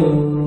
Música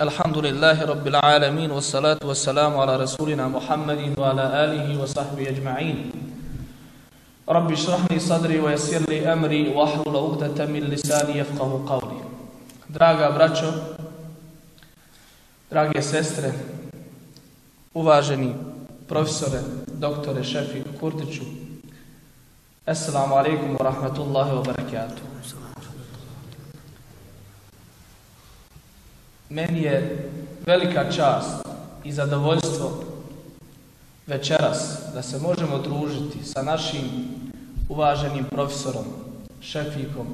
الحمد لله رب العالمين والصلاة والسلام على رسولنا محمد وعلى آله وصحبه أجمعين رب اشرح لي صدري ويسر لي أمري واحلل عقدة من لساني يفقه قولي Draga braćo, drage sestre, uvaženi profesore, doktore Šefi Kurdiću, Assalamu alaikum wa rahmatullahi wa barakatuh. Meni je velika čast i zadovoljstvo večeras da se možemo družiti sa našim uvaženim profesorom, šefikom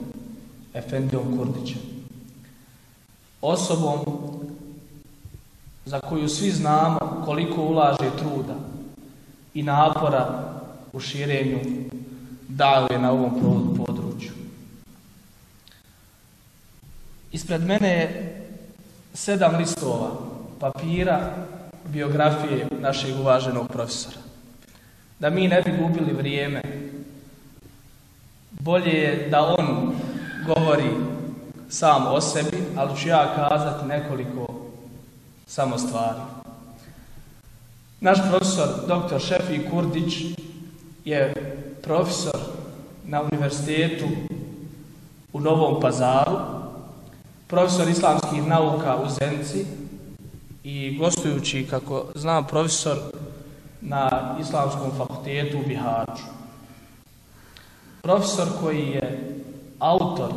Efendijom Kurdićem. Osobom za koju svi znamo koliko ulaže truda i napora u širenju dave na ovom području. Ispred mene je sedam listova papira biografije našeg uvaženog profesora. Da mi ne bi gubili vrijeme, bolje je da on govori sam o sebi, ali ću ja kazati nekoliko samo stvari. Naš profesor, dr. Šefi Kurdić, je profesor na univerzitetu u Novom Pazaru, profesor islamskih nauka u Zenci i gostujući, kako znam, profesor na islamskom fakultetu u Bihaću. Profesor koji je autor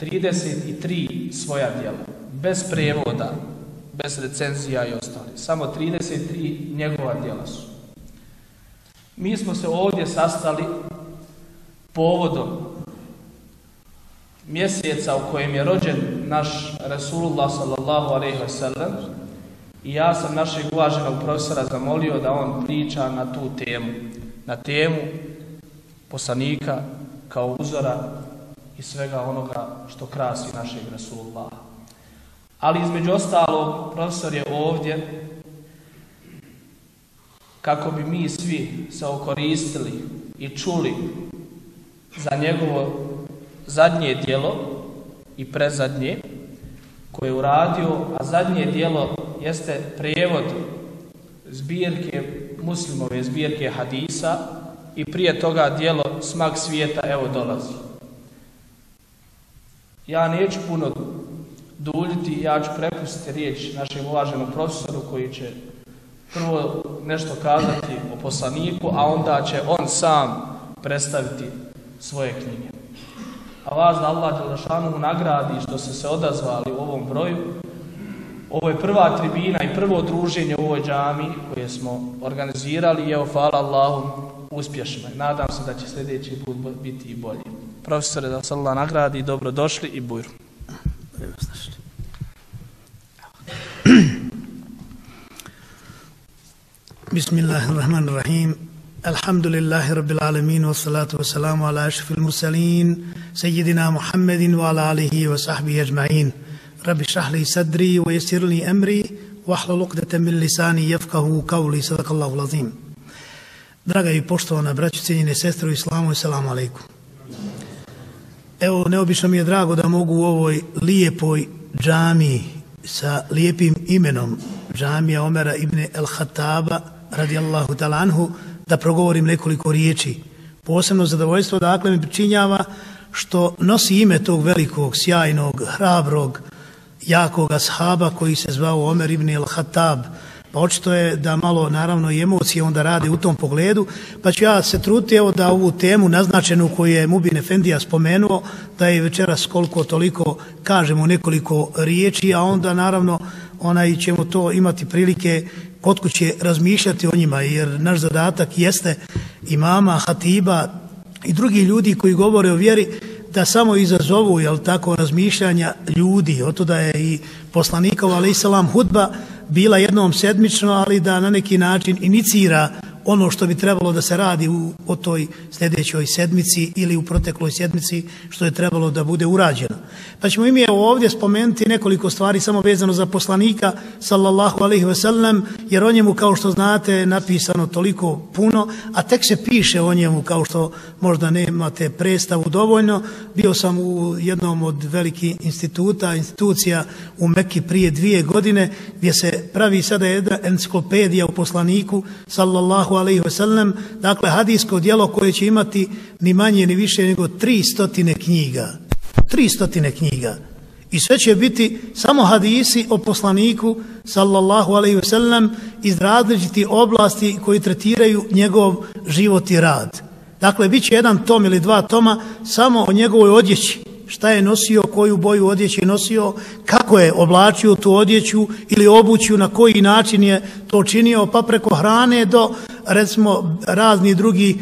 33 svoja djela, bez prevoda, bez recenzija i ostali. Samo 33 njegova djela su. Mi smo se ovdje sastali povodom mjeseca u kojem je rođen naš Rasulullah sallallahu alaihi wa sallam i ja sam našeg uvaženog profesora zamolio da on priča na tu temu, na temu poslanika kao uzora i svega onoga što krasi našeg Rasulullah. Ali između ostalog, profesor je ovdje kako bi mi svi se okoristili i čuli za njegovo zadnje dijelo i prezadnje koje je uradio, a zadnje dijelo jeste prijevod zbirke muslimove zbirke hadisa i prije toga dijelo smak svijeta evo dolazi. Ja neću puno duljiti, ja ću prepustiti riječ našem uvaženom profesoru koji će prvo nešto kazati o poslaniku, a onda će on sam predstaviti svoje knjige. A vas da Allah Đelešanu nagradi što ste se odazvali u ovom broju. Ovo je prva tribina i prvo druženje u ovoj džami koje smo organizirali i evo, hvala Allahu, uspješno. Nadam se da će sljedeći put biti i bolji. Profesore, da se Allah nagradi, dobrodošli i bujru. Bismillahirrahmanirrahim. Alhamdulillahi rabbil alamin wassalatu wassalamu ala ašfil mursalin Sejidina Muhammedin wa ala alihi wa sahbihi ajma'in Rabbi šahli sadri wa jesirli amri wa ahla min lisani yafqahu qawli. sadakallahu alazim. Draga i poštovana braću, cijenjene sestre u islamu, salamu alaikum. Evo, neobično mi je drago da mogu u ovoj lijepoj džamii sa lijepim imenom džamija Omera ibn el-Hataba radijallahu talanhu da progovorim nekoliko riječi. Posebno zadovoljstvo dakle mi pričinjava što nosi ime tog velikog, sjajnog, hrabrog, jakog ashaba koji se zvao Omer ibn al-Hatab. Pa očito je da malo, naravno, i emocije onda rade u tom pogledu, pa ću ja se truti evo da ovu temu naznačenu koju je Mubin Efendija spomenuo, da je večeras koliko toliko kažemo nekoliko riječi, a onda naravno onaj ćemo to imati prilike kod kuće razmišljati o njima, jer naš zadatak jeste imama, hatiba i drugi ljudi koji govore o vjeri, da samo izazovu, jel tako, razmišljanja ljudi, oto da je i poslanikova ali hudba, bila jednom sedmično, ali da na neki način inicira ono što bi trebalo da se radi u, o toj sljedećoj sedmici ili u protekloj sedmici što je trebalo da bude urađeno. Pa ćemo im je ovdje spomenuti nekoliko stvari samo vezano za poslanika sallallahu alaihi ve sellem jer o njemu kao što znate napisano toliko puno, a tek se piše o njemu kao što možda nemate predstavu dovoljno. Bio sam u jednom od velikih instituta, institucija u Mekki prije dvije godine gdje se pravi sada jedna enciklopedija u poslaniku sallallahu sallallahu alaihi wasallam, dakle hadijsko dijelo koje će imati ni manje ni više nego tri stotine knjiga. Tri stotine knjiga. I sve će biti samo hadisi o poslaniku sallallahu alaihi wasallam iz različiti oblasti koji tretiraju njegov život i rad. Dakle, bit će jedan tom ili dva toma samo o njegovoj odjeći šta je nosio, koju boju odjeće nosio, kako je oblačio tu odjeću ili obuću, na koji način je to činio, pa preko hrane do, recimo, razni drugi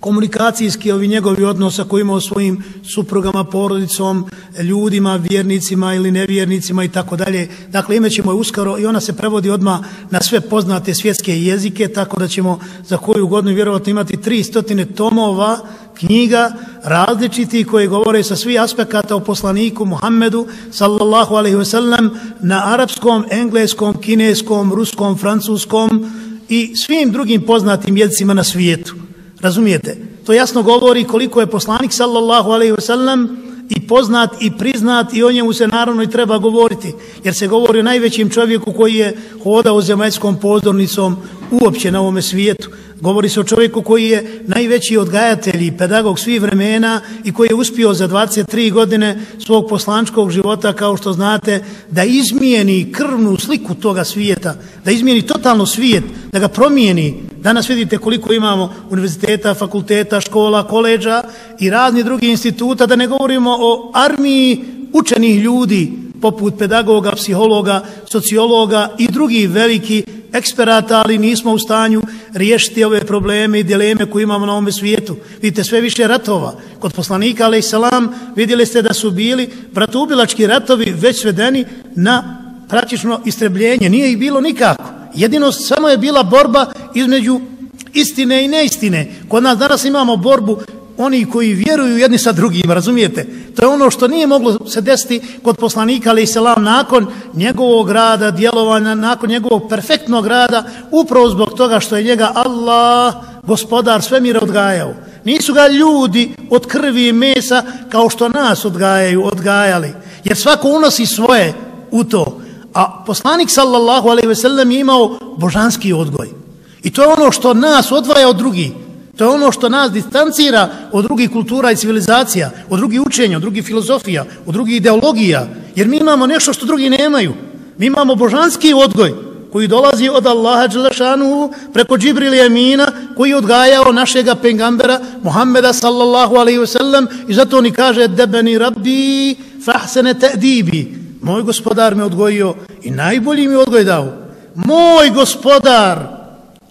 komunikacijski ovi njegovi odnosa koji imao svojim suprugama, porodicom, ljudima, vjernicima ili nevjernicima i tako dalje. Dakle, ime ćemo je uskoro i ona se prevodi odma na sve poznate svjetske jezike, tako da ćemo za koju godinu vjerovatno imati 300 tomova knjiga različiti koje govore sa svih aspekata o poslaniku Muhammedu sallallahu alaihi ve sellem na arapskom, engleskom, kineskom, ruskom, francuskom i svim drugim poznatim jezicima na svijetu. Razumijete? To jasno govori koliko je poslanik sallallahu alaihi ve sellem i poznat i priznat i o njemu se naravno i treba govoriti. Jer se govori o najvećim čovjeku koji je hodao zemaljskom pozornicom uopće na ovome svijetu. Govori se o čovjeku koji je najveći odgajatelj i pedagog svih vremena i koji je uspio za 23 godine svog poslančkog života, kao što znate, da izmijeni krvnu sliku toga svijeta, da izmijeni totalno svijet, da ga promijeni. Danas vidite koliko imamo univerziteta, fakulteta, škola, koleđa i razni drugi instituta, da ne govorimo o armiji učenih ljudi, poput pedagoga, psihologa, sociologa i drugi veliki eksperata, ali nismo u stanju riješiti ove probleme i dileme koje imamo na ovom svijetu. Vidite, sve više ratova. Kod poslanika, ale i salam, vidjeli ste da su bili vratubilački ratovi već svedeni na praktično istrebljenje. Nije ih bilo nikako. Jedino samo je bila borba između istine i neistine. Kod nas danas imamo borbu oni koji vjeruju jedni sa drugima, razumijete? To je ono što nije moglo se desiti kod poslanika, ali i selam, nakon njegovog rada, djelovanja, nakon njegovog perfektnog rada, upravo zbog toga što je njega Allah, gospodar, svemir odgajao. Nisu ga ljudi od krvi i mesa kao što nas odgajaju, odgajali. Jer svako unosi svoje u to. A poslanik, sallallahu alaihi ve sellem, je imao božanski odgoj. I to je ono što nas odvaja od drugih. To je ono što nas distancira od drugih kultura i civilizacija, od drugih učenja, od drugih filozofija, od drugih ideologija, jer mi imamo nešto što drugi nemaju. Mi imamo božanski odgoj, koji dolazi od Allaha Đelešanu preko Džibril Jemina koji je odgajao našega pengambera Muhammeda sallallahu alaihi wasallam i zato oni kaže debeni rabbi fahsene te'dibi. Moj gospodar me odgojio i najbolji mi odgoj dao. Moj gospodar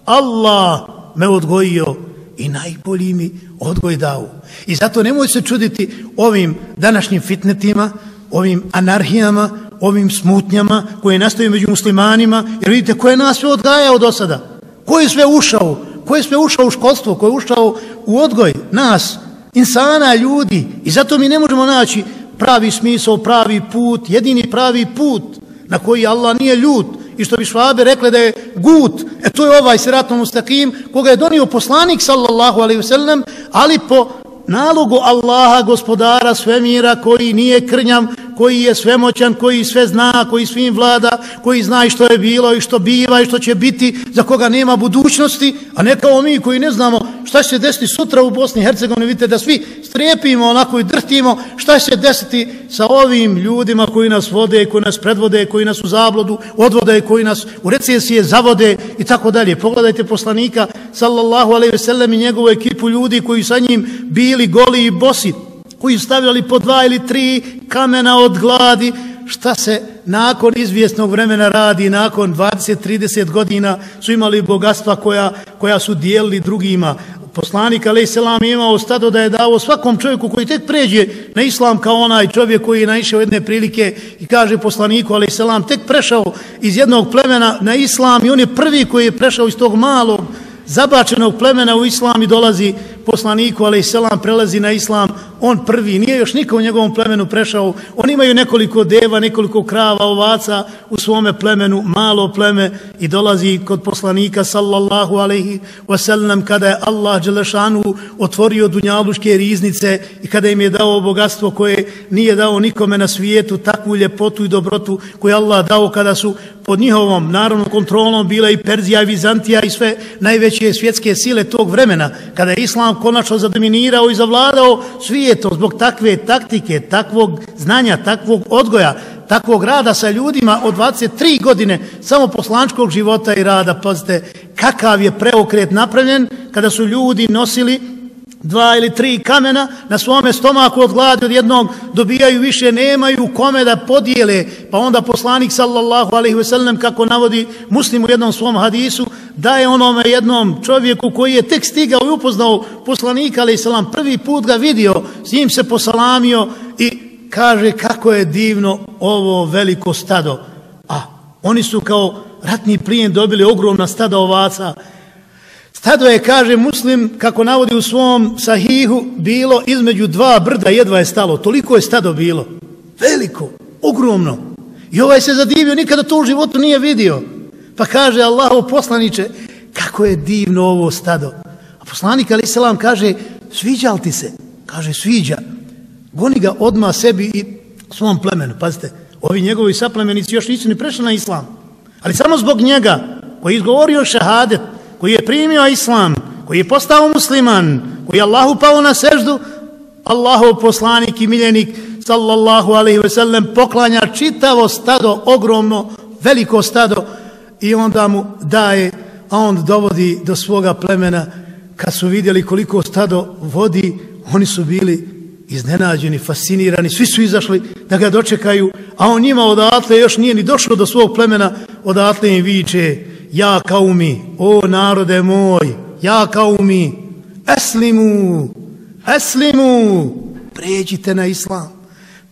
Allah me odgojio i najbolji mi odgoj dao. I zato nemoj se čuditi ovim današnjim fitnetima ovim anarhijama, ovim smutnjama koje nastaju među muslimanima, jer vidite ko je nas sve odgajao do sada, ko je sve ušao, ko je sve ušao u školstvo, ko je ušao u odgoj nas, insana, ljudi, i zato mi ne možemo naći pravi smisao, pravi put, jedini pravi put na koji Allah nije ljut, i što bi švabe rekle da je gut, e to je ovaj siratno mustakim, koga je donio poslanik sallallahu alaihi wasallam, ali po nalogu Allaha, gospodara svemira, koji nije krnjam, koji je svemoćan, koji sve zna, koji svim vlada, koji zna i što je bilo i što biva i što će biti, za koga nema budućnosti, a ne kao mi koji ne znamo šta će se desiti sutra u Bosni i Hercegovini, vidite da svi strepimo onako i drhtimo, šta će se desiti sa ovim ljudima koji nas vode, koji nas predvode, koji nas u zablodu odvode, koji nas u recesije zavode i tako dalje. Pogledajte poslanika, sallallahu alaihi ve sellem i njegovu ekipu ljudi koji sa njim bili goli i bosi, koji stavljali po dva ili tri kamena od gladi, šta se nakon izvjesnog vremena radi, nakon 20-30 godina su imali bogatstva koja, koja su dijelili drugima. Poslanik alaih selam imao stado da je dao svakom čovjeku koji tek pređe na islam kao onaj čovjek koji je naišao jedne prilike i kaže poslaniku alaih selam tek prešao iz jednog plemena na islam i on je prvi koji je prešao iz tog malog zabačenog plemena u islam i dolazi poslaniku, ali selam prelazi na islam, on prvi, nije još niko u njegovom plemenu prešao, oni imaju nekoliko deva, nekoliko krava, ovaca u svome plemenu, malo pleme i dolazi kod poslanika sallallahu alaihi wasallam kada je Allah Đelešanu otvorio dunjaluške riznice i kada im je dao bogatstvo koje nije dao nikome na svijetu, takvu ljepotu i dobrotu koju Allah dao kada su pod njihovom naravno kontrolom bila i Perzija i Vizantija i sve najveće svjetske sile tog vremena, kada je Islam konačno zadominirao i zavladao svi svijetom zbog takve taktike, takvog znanja, takvog odgoja, takvog rada sa ljudima od 23 godine samo poslančkog života i rada. Pazite, kakav je preokret napravljen kada su ljudi nosili dva ili tri kamena na svome stomaku od gladi od jednog dobijaju više, nemaju kome da podijele. Pa onda poslanik sallallahu alaihi ve sellem kako navodi muslim u jednom svom hadisu daje onome jednom čovjeku koji je tek stigao i upoznao poslanika alaihi sallam prvi put ga vidio, s njim se posalamio i kaže kako je divno ovo veliko stado. A oni su kao ratni plijen dobili ogromna stada ovaca Stado je, kaže muslim, kako navodi u svom sahihu, bilo između dva brda, jedva je stalo. Toliko je stado bilo. Veliko, ogromno. I ovaj se zadivio, nikada to u životu nije vidio. Pa kaže Allaho poslaniče, kako je divno ovo stado. A poslanik Ali Selam kaže, sviđa li ti se? Kaže, sviđa. Goni ga odma sebi i svom plemenu. Pazite, ovi njegovi saplemenici još nisu ni prešli na islam. Ali samo zbog njega, koji je izgovorio šahadet, koji je primio islam, koji je postao musliman, koji je Allahu pao na seždu, Allahov poslanik i miljenik, sallallahu alaihi ve sellem, poklanja čitavo stado, ogromno, veliko stado, i onda mu daje, a on dovodi do svoga plemena, kad su vidjeli koliko stado vodi, oni su bili iznenađeni, fascinirani, svi su izašli da ga dočekaju, a on njima odatle još nije ni došao do svog plemena, odatle im viče, ja kaumi, o narode moj, ja kaumi, eslimu, eslimu, pređite na islam,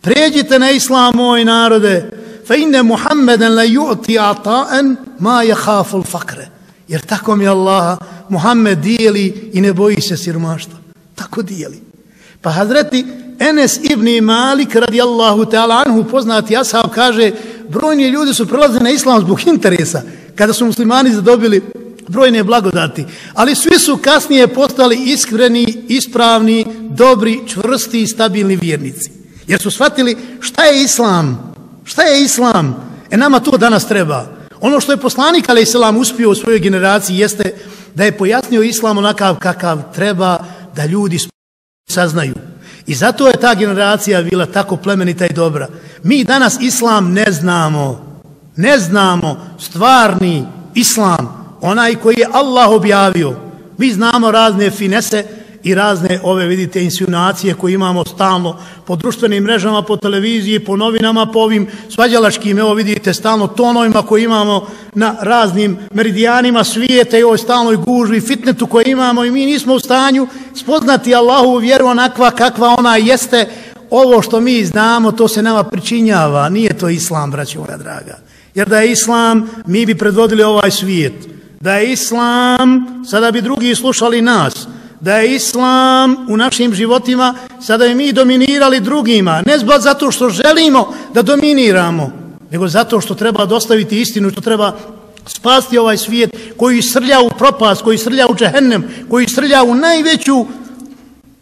pređite na islam, moj narode, fa inne Muhammeden la ju'ti ata'en ma je haful fakre. Jer tako mi Allah, Muhammed dijeli i ne boji se sirmašta. Tako dijeli. Pa Hazreti Enes ibn Malik radijallahu ta'ala anhu poznati ashab kaže brojni ljudi su prelazili na islam zbog interesa kada su muslimani zadobili brojne blagodati. Ali svi su kasnije postali iskreni, ispravni, dobri, čvrsti i stabilni vjernici. Jer su shvatili šta je islam? Šta je islam? E nama to danas treba. Ono što je poslanik ali islam uspio u svojoj generaciji jeste da je pojasnio islam onakav kakav treba da ljudi saznaju. I zato je ta generacija bila tako plemenita i dobra. Mi danas islam ne znamo ne znamo stvarni islam, onaj koji je Allah objavio. Mi znamo razne finese i razne ove, vidite, insinuacije koje imamo stalno po društvenim mrežama, po televiziji, po novinama, po ovim svađalačkim, evo vidite, stalno tonovima koje imamo na raznim meridijanima svijeta i ovoj stalnoj gužvi, fitnetu koje imamo i mi nismo u stanju spoznati Allahu vjeru onakva kakva ona jeste, ovo što mi znamo, to se nama pričinjava, nije to islam, braći moja draga. Jer da je islam, mi bi predvodili ovaj svijet. Da je islam, sada bi drugi slušali nas. Da je islam u našim životima, sada bi mi dominirali drugima. Ne zbog zato što želimo da dominiramo, nego zato što treba dostaviti istinu, što treba spasti ovaj svijet koji srlja u propast, koji srlja u džehennem, koji srlja u najveću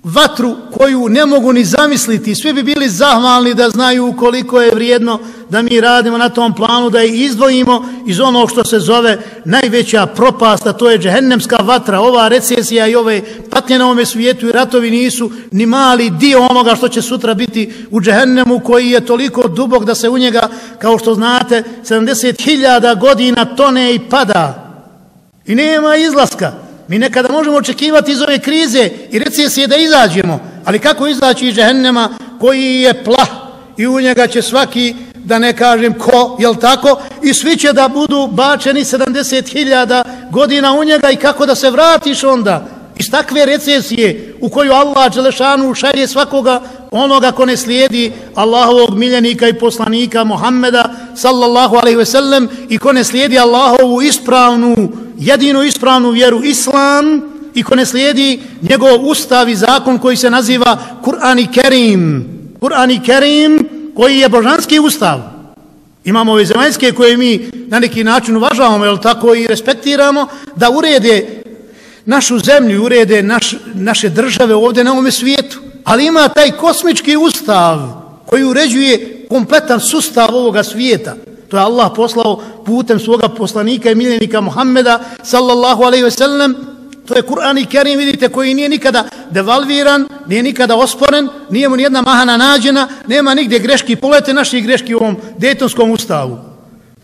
vatru koju ne mogu ni zamisliti. Svi bi bili zahvalni da znaju koliko je vrijedno da mi radimo na tom planu, da je izdvojimo iz onog što se zove najveća propasta, to je džehennemska vatra. Ova recesija i ove patnje na ovome svijetu i ratovi nisu ni mali dio onoga što će sutra biti u džehennemu koji je toliko dubok da se u njega, kao što znate, 70.000 godina tone i pada. I nema izlaska. Mi nekada možemo očekivati iz ove krize i recesije da izađemo, ali kako izaći iz džehennema koji je plah i u njega će svaki, da ne kažem ko, jel tako, i svi će da budu bačeni 70.000 godina u njega i kako da se vratiš onda iz takve recesije u koju Allah Đelešanu šalje svakoga onoga ko ne slijedi Allahovog miljenika i poslanika Muhammeda sallallahu alaihi ve sellem i ko ne slijedi Allahovu ispravnu jedinu ispravnu vjeru islam i ko ne slijedi njegov ustav i zakon koji se naziva Kur'an i Kerim. Kur'an i Kerim koji je božanski ustav. Imamo ove zemaljske koje mi na neki način uvažavamo, jel tako, i respektiramo, da urede našu zemlju, urede naš, naše države ovdje na ovome svijetu. Ali ima taj kosmički ustav koji uređuje kompletan sustav ovoga svijeta. To je Allah poslao putem svoga poslanika i miljenika Muhammeda sallallahu alaihi ve sellem. To je Kur'an i Kerim, vidite, koji nije nikada devalviran, nije nikada osporen, nije mu nijedna mahana nađena, nema nigdje greški, pogledajte naši greški u ovom detonskom ustavu.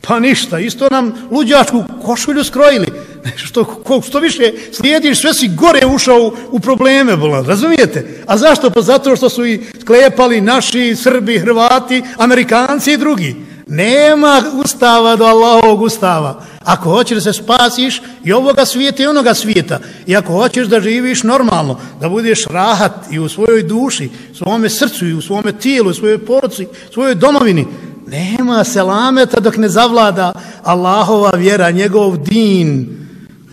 Pa ništa, isto nam luđačku košulju skrojili. Što, ko, što više slijediš, sve si gore ušao u, u probleme, bolan, razumijete? A zašto? Pa zato što su i sklepali naši, Srbi, Hrvati, Amerikanci i drugi. Nema ustava do Allahovog ustava. Ako hoćeš da se spasiš i ovoga svijeta i onoga svijeta, i ako hoćeš da živiš normalno, da budeš rahat i u svojoj duši, svome srcu i u svome tijelu, u svojoj poruci, svojoj domovini, nema selameta dok ne zavlada Allahova vjera, njegov din,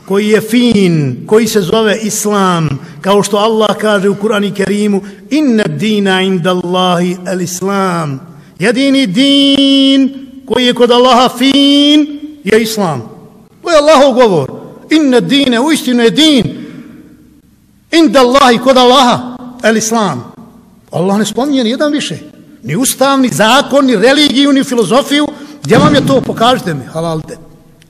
koji je fin, koji se zove Islam, kao što Allah kaže u Kur'anu Kerimu, inna dina inda Allahi al-Islam. Jedini din koji je kod Allaha fin je Islam. To je Allahov govor. Inna dine, uistinu je din. Inda Allahi kod Allaha, el Islam. Allah ne spominje ni jedan više. Ni ustav, ni zakon, ni religiju, ni filozofiju. Gdje vam je to? Pokažite mi, halalte.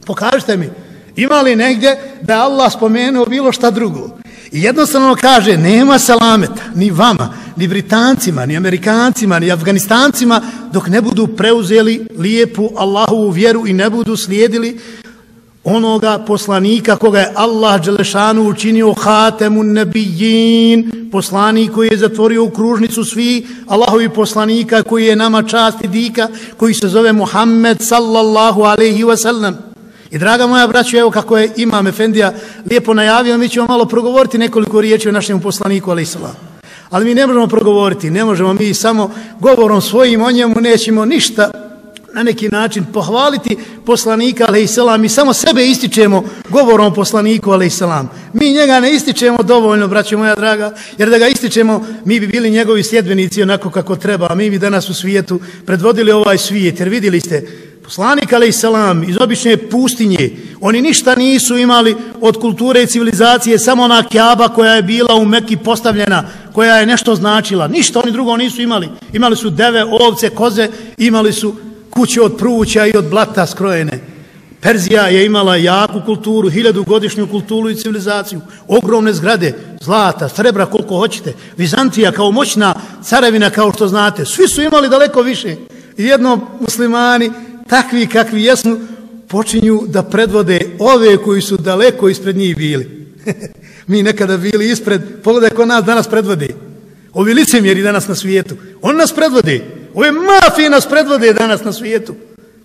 Pokažite mi. Ima li negdje da Allah spomenuo bilo šta drugo? I jednostavno kaže, nema salameta, ni vama, ni Britancima, ni Amerikancima, ni Afganistancima, dok ne budu preuzeli lijepu Allahovu vjeru i ne budu slijedili onoga poslanika koga je Allah Đelešanu učinio hatemu nebijin, poslanik koji je zatvorio u kružnicu svi Allahovi poslanika koji je nama čast i dika, koji se zove Muhammed sallallahu alaihi wasallam. I draga moja braćo, evo kako je Imam Efendija lijepo najavio, mi ćemo malo progovoriti nekoliko riječi o našem poslaniku, ali. Ali mi ne možemo progovoriti, ne možemo mi samo govorom svojim o njemu nećemo ništa na neki način pohvaliti poslanika, alaihissalam, mi samo sebe ističemo govorom poslaniku, alaihissalam. Mi njega ne ističemo dovoljno, braćo moja draga, jer da ga ističemo, mi bi bili njegovi sljedbenici onako kako treba, a mi bi danas u svijetu predvodili ovaj svijet, jer vidjeli ste, Poslanik salam iz obične pustinje, oni ništa nisu imali od kulture i civilizacije, samo ona kjaba koja je bila u Meki postavljena, koja je nešto značila. Ništa oni drugo nisu imali. Imali su deve, ovce, koze, imali su kuće od pruća i od blata skrojene. Perzija je imala jaku kulturu, hiljadu godišnju kulturu i civilizaciju, ogromne zgrade, zlata, srebra koliko hoćete, Vizantija kao moćna carevina kao što znate, svi su imali daleko više. I jedno muslimani takvi kakvi jesmo, počinju da predvode ove koji su daleko ispred njih bili. Mi nekada bili ispred, pogledaj ko nas danas predvode. Ovi licemjeri danas na svijetu. On nas predvode. Ove mafije nas predvode danas na svijetu.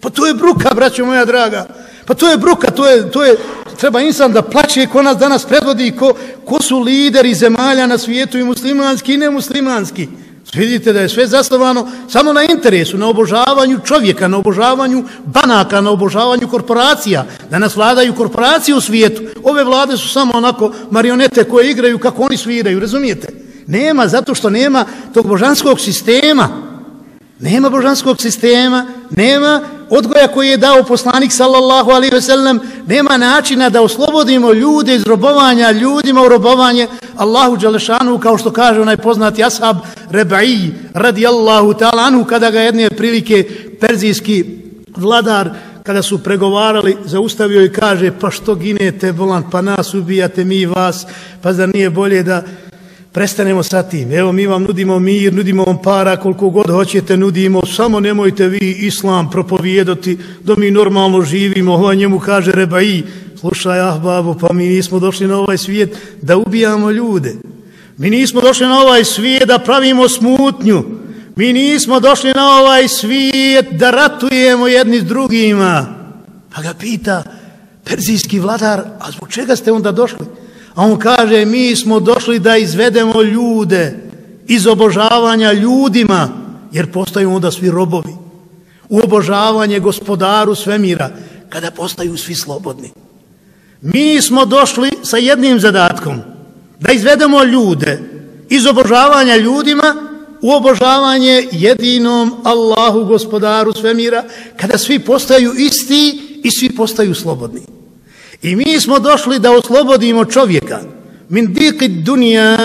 Pa to je bruka, braćo moja draga. Pa to je bruka, to je, to je, treba insan da plaće ko nas danas predvodi, ko, ko su lideri zemalja na svijetu i muslimanski i nemuslimanski. Vidite da je sve zasnovano samo na interesu, na obožavanju čovjeka, na obožavanju banaka, na obožavanju korporacija. Da nas vladaju korporacije u svijetu. Ove vlade su samo onako marionete koje igraju kako oni sviraju, razumijete? Nema, zato što nema tog božanskog sistema. Nema božanskog sistema, nema odgoja koji je dao poslanik sallallahu alaihi ve sellem, nema načina da oslobodimo ljude iz robovanja, ljudima u robovanje. Allahu Đalešanu, kao što kaže onaj poznati ashab Reba'i radijallahu ta'ala anhu, kada ga jedne prilike perzijski vladar kada su pregovarali, zaustavio i kaže, pa što ginete, bolan, pa nas ubijate, mi vas, pa zar nije bolje da prestanemo sa tim. Evo mi vam nudimo mir, nudimo vam para koliko god hoćete, nudimo, samo nemojte vi islam propovijedati da mi normalno živimo. Ova njemu kaže Rebai, slušaj ah babo, pa mi nismo došli na ovaj svijet da ubijamo ljude. Mi nismo došli na ovaj svijet da pravimo smutnju. Mi nismo došli na ovaj svijet da ratujemo jedni s drugima. Pa ga pita perzijski vladar, a zbog čega ste onda došli? A on kaže, mi smo došli da izvedemo ljude iz obožavanja ljudima, jer postaju onda svi robovi. U obožavanje gospodaru svemira, kada postaju svi slobodni. Mi smo došli sa jednim zadatkom, da izvedemo ljude iz obožavanja ljudima u obožavanje jedinom Allahu gospodaru svemira, kada svi postaju isti i svi postaju slobodni. I mi smo došli da oslobodimo čovjeka min diki dunja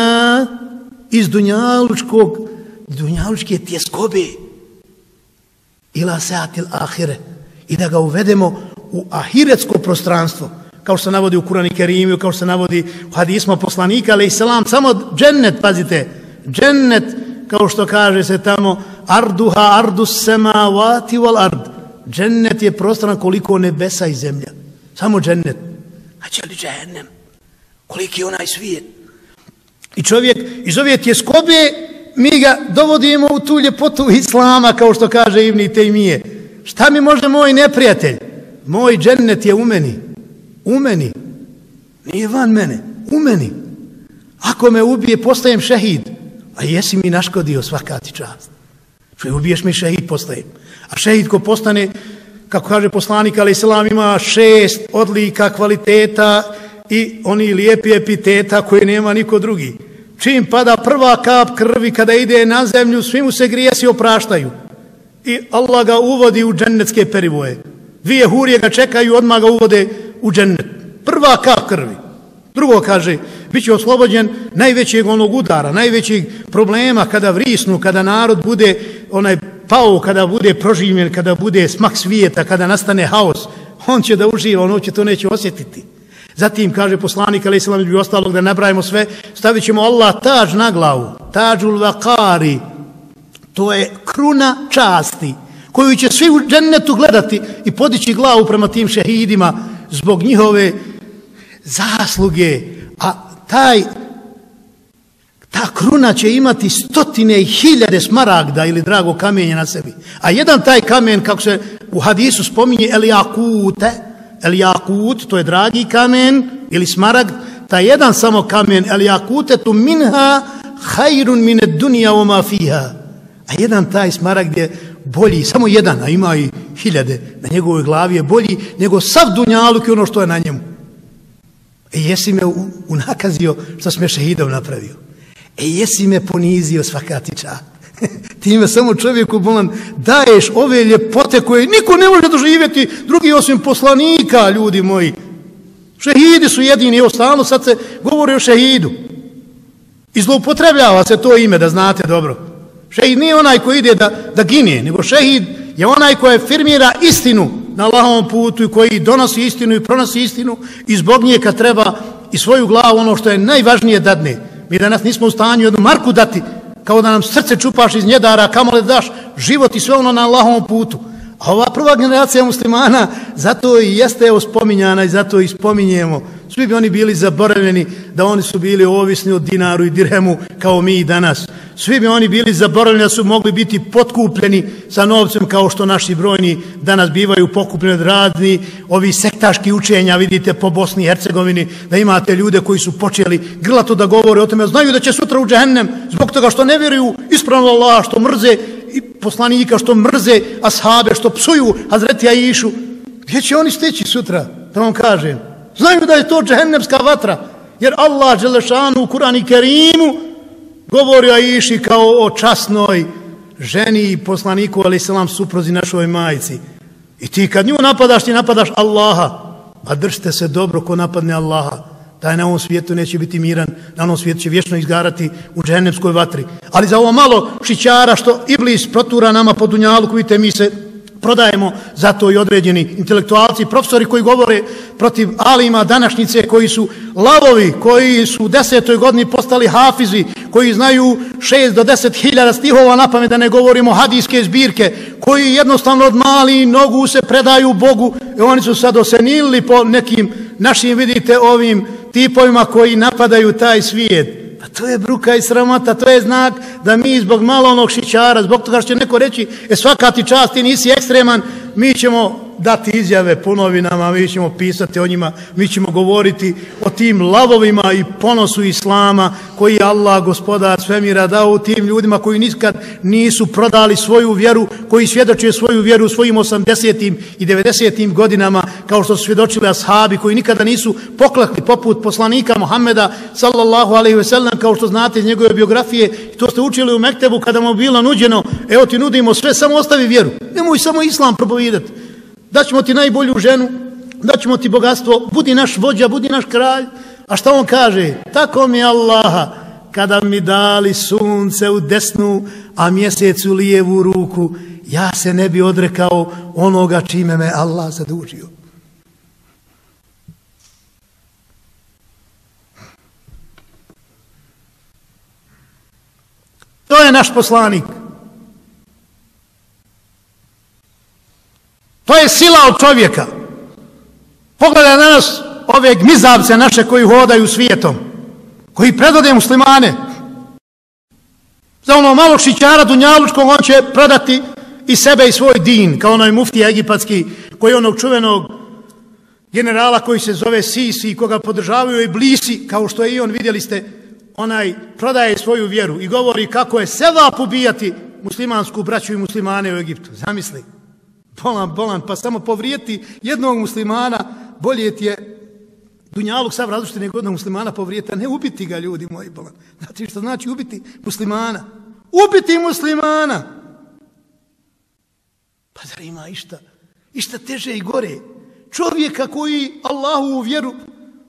iz dunjalučkog dunjalučke tjeskobe ila saatil ahire i da ga uvedemo u ahiretsko prostranstvo kao što se navodi u Kurani Kerimiju, kao što se navodi u hadisma poslanika, ali i selam, samo džennet, pazite, džennet, kao što kaže se tamo, arduha ardus sema vati wal ard. Džennet je prostoran koliko nebesa i zemlja. Samo džennet. Znači, A će li džennem? Koliki je onaj svijet? I čovjek iz ove tjeskobe mi ga dovodimo u tu ljepotu islama, kao što kaže Ibni Tejmije. Šta mi može moj neprijatelj? Moj džennet je u meni. U meni. Nije van mene. U meni. Ako me ubije, postajem šehid. A jesi mi naškodio svaka ti čast. Čuj, ubiješ mi šehid, postajem. A šehid ko postane kako kaže poslanik, ali islam ima šest odlika kvaliteta i oni lijepi epiteta koje nema niko drugi. Čim pada prva kap krvi kada ide na zemlju, svi mu se grijesi opraštaju. I Allah ga uvodi u džennetske perivoje. Dvije hurije ga čekaju, odmah ga uvode u džennet. Prva kap krvi. Drugo kaže, bit će oslobođen najvećeg onog udara, najvećeg problema kada vrisnu, kada narod bude onaj pao, kada bude proživljen, kada bude smak svijeta, kada nastane haos, on će da uživa, on će to neće osjetiti. Zatim kaže poslanik, ali islam bi ostalog da nabrajemo sve, stavit ćemo Allah taž na glavu, tađul vakari, to je kruna časti, koju će svi u džennetu gledati i podići glavu prema tim šehidima zbog njihove zasluge, a taj ta kruna će imati stotine i hiljade smaragda ili drago kamenja na sebi. A jedan taj kamen, kako se u hadisu spominje, el jakute, el jakut, to je dragi kamen ili smaragd, ta jedan samo kamen, el jakute, tu minha hajrun mine dunija oma fiha. A jedan taj smaragd je bolji, samo jedan, a ima i hiljade na njegovoj glavi je bolji nego sav dunjaluk i ono što je na njemu. E jesi me unakazio što sam je šehidom napravio. E jesi me ponizio svaka ti čast. samo čovjeku bolan daješ ove ljepote koje niko ne može doživjeti drugi osim poslanika, ljudi moji. Šehidi su jedini, evo stalno sad se govori o šehidu. I zloupotrebljava se to ime, da znate dobro. Šehid nije onaj koji ide da, da gine, nego šehid je onaj koji firmira istinu na Allahovom putu i koji donosi istinu i pronosi istinu i zbog nje kad treba i svoju glavu ono što je najvažnije dadne. Mi danas nismo u stanju jednu marku dati kao da nam srce čupaš iz njedara, kamo li daš život i sve ono na Allahovom putu. A ova prva generacija muslimana zato i jeste evo spominjana i zato i spominjemo. Svi bi oni bili zaboravljeni da oni su bili ovisni od dinaru i dirhemu kao mi i danas. Svi bi oni bili zaboravljeni da su mogli biti potkupljeni sa novcem kao što naši brojni danas bivaju pokupljeni od razni ovi sektaški učenja, vidite po Bosni i Hercegovini, da imate ljude koji su počeli grlato da govore o tome, znaju da će sutra u džehennem zbog toga što ne vjeruju ispravno Allah, što mrze i poslanika, što mrze ashabe, što psuju Hazreti Aishu. Gdje će oni steći sutra, da vam kažem? Znaju da je to džehennemska vatra, jer Allah Đelešanu u Kurani Kerimu govori o Iši kao o časnoj ženi i poslaniku, ali selam suprozi našoj majici. I ti kad nju napadaš, ti napadaš Allaha. Pa držite se dobro ko napadne Allaha. Taj na ovom svijetu neće biti miran, na ovom svijetu će vječno izgarati u dženevskoj vatri. Ali za ovo malo šićara što Iblis protura nama po dunjalu, vidite, mi se prodajemo zato i određeni intelektualci, profesori koji govore protiv alima današnjice, koji su lavovi, koji su u desetoj godini postali hafizi, koji znaju šest do deset hiljada stihova na pamet, da ne govorimo hadijske zbirke, koji jednostavno od mali nogu se predaju Bogu, i oni su sad osenili po nekim našim, vidite, ovim tipovima koji napadaju taj svijet. A to je bruka i sramota, to je znak da mi zbog malo onog šićara, zbog toga što će neko reći, e svaka ti čast, ti nisi ekstreman, mi ćemo dati izjave po novinama, mi ćemo pisati o njima, mi ćemo govoriti o tim lavovima i ponosu Islama koji je Allah, gospodar svemira, dao tim ljudima koji nikad nisu prodali svoju vjeru, koji svjedočuje svoju vjeru u svojim 80. i 90. godinama, kao što su svjedočili ashabi, koji nikada nisu poklakli poput poslanika Muhammeda, sallallahu alaihi ve sellem, kao što znate iz njegove biografije, to ste učili u Mektebu kada mu bilo nuđeno, evo ti nudimo sve, samo ostavi vjeru, nemoj samo Islam propovijedati daćemo ti najbolju ženu, daćemo ti bogatstvo, budi naš vođa, budi naš kralj. A šta on kaže? Tako mi Allaha, kada mi dali sunce u desnu, a mjesec u lijevu ruku, ja se ne bi odrekao onoga čime me Allah zadužio. To je naš poslanik. To je sila od čovjeka. Pogledaj na nas ove gmizavce naše koji hodaju svijetom, koji predvode muslimane. Za ono malo šićara Dunjalučkog on će predati i sebe i svoj din, kao onaj mufti egipatski, koji je onog čuvenog generala koji se zove Sisi i koga podržavaju i blisi, kao što je i on, vidjeli ste, onaj prodaje svoju vjeru i govori kako je seva pobijati muslimansku braću i muslimane u Egiptu. Zamisli bolan, bolan, pa samo povrijeti jednog muslimana, bolje ti je Dunjaluk sav različiti nego jednog muslimana povrijeti, a ne ubiti ga, ljudi moji, bolan. Znači što znači ubiti muslimana? Ubiti muslimana! Pa zar ima išta? Išta teže i gore? Čovjeka koji Allahu u vjeru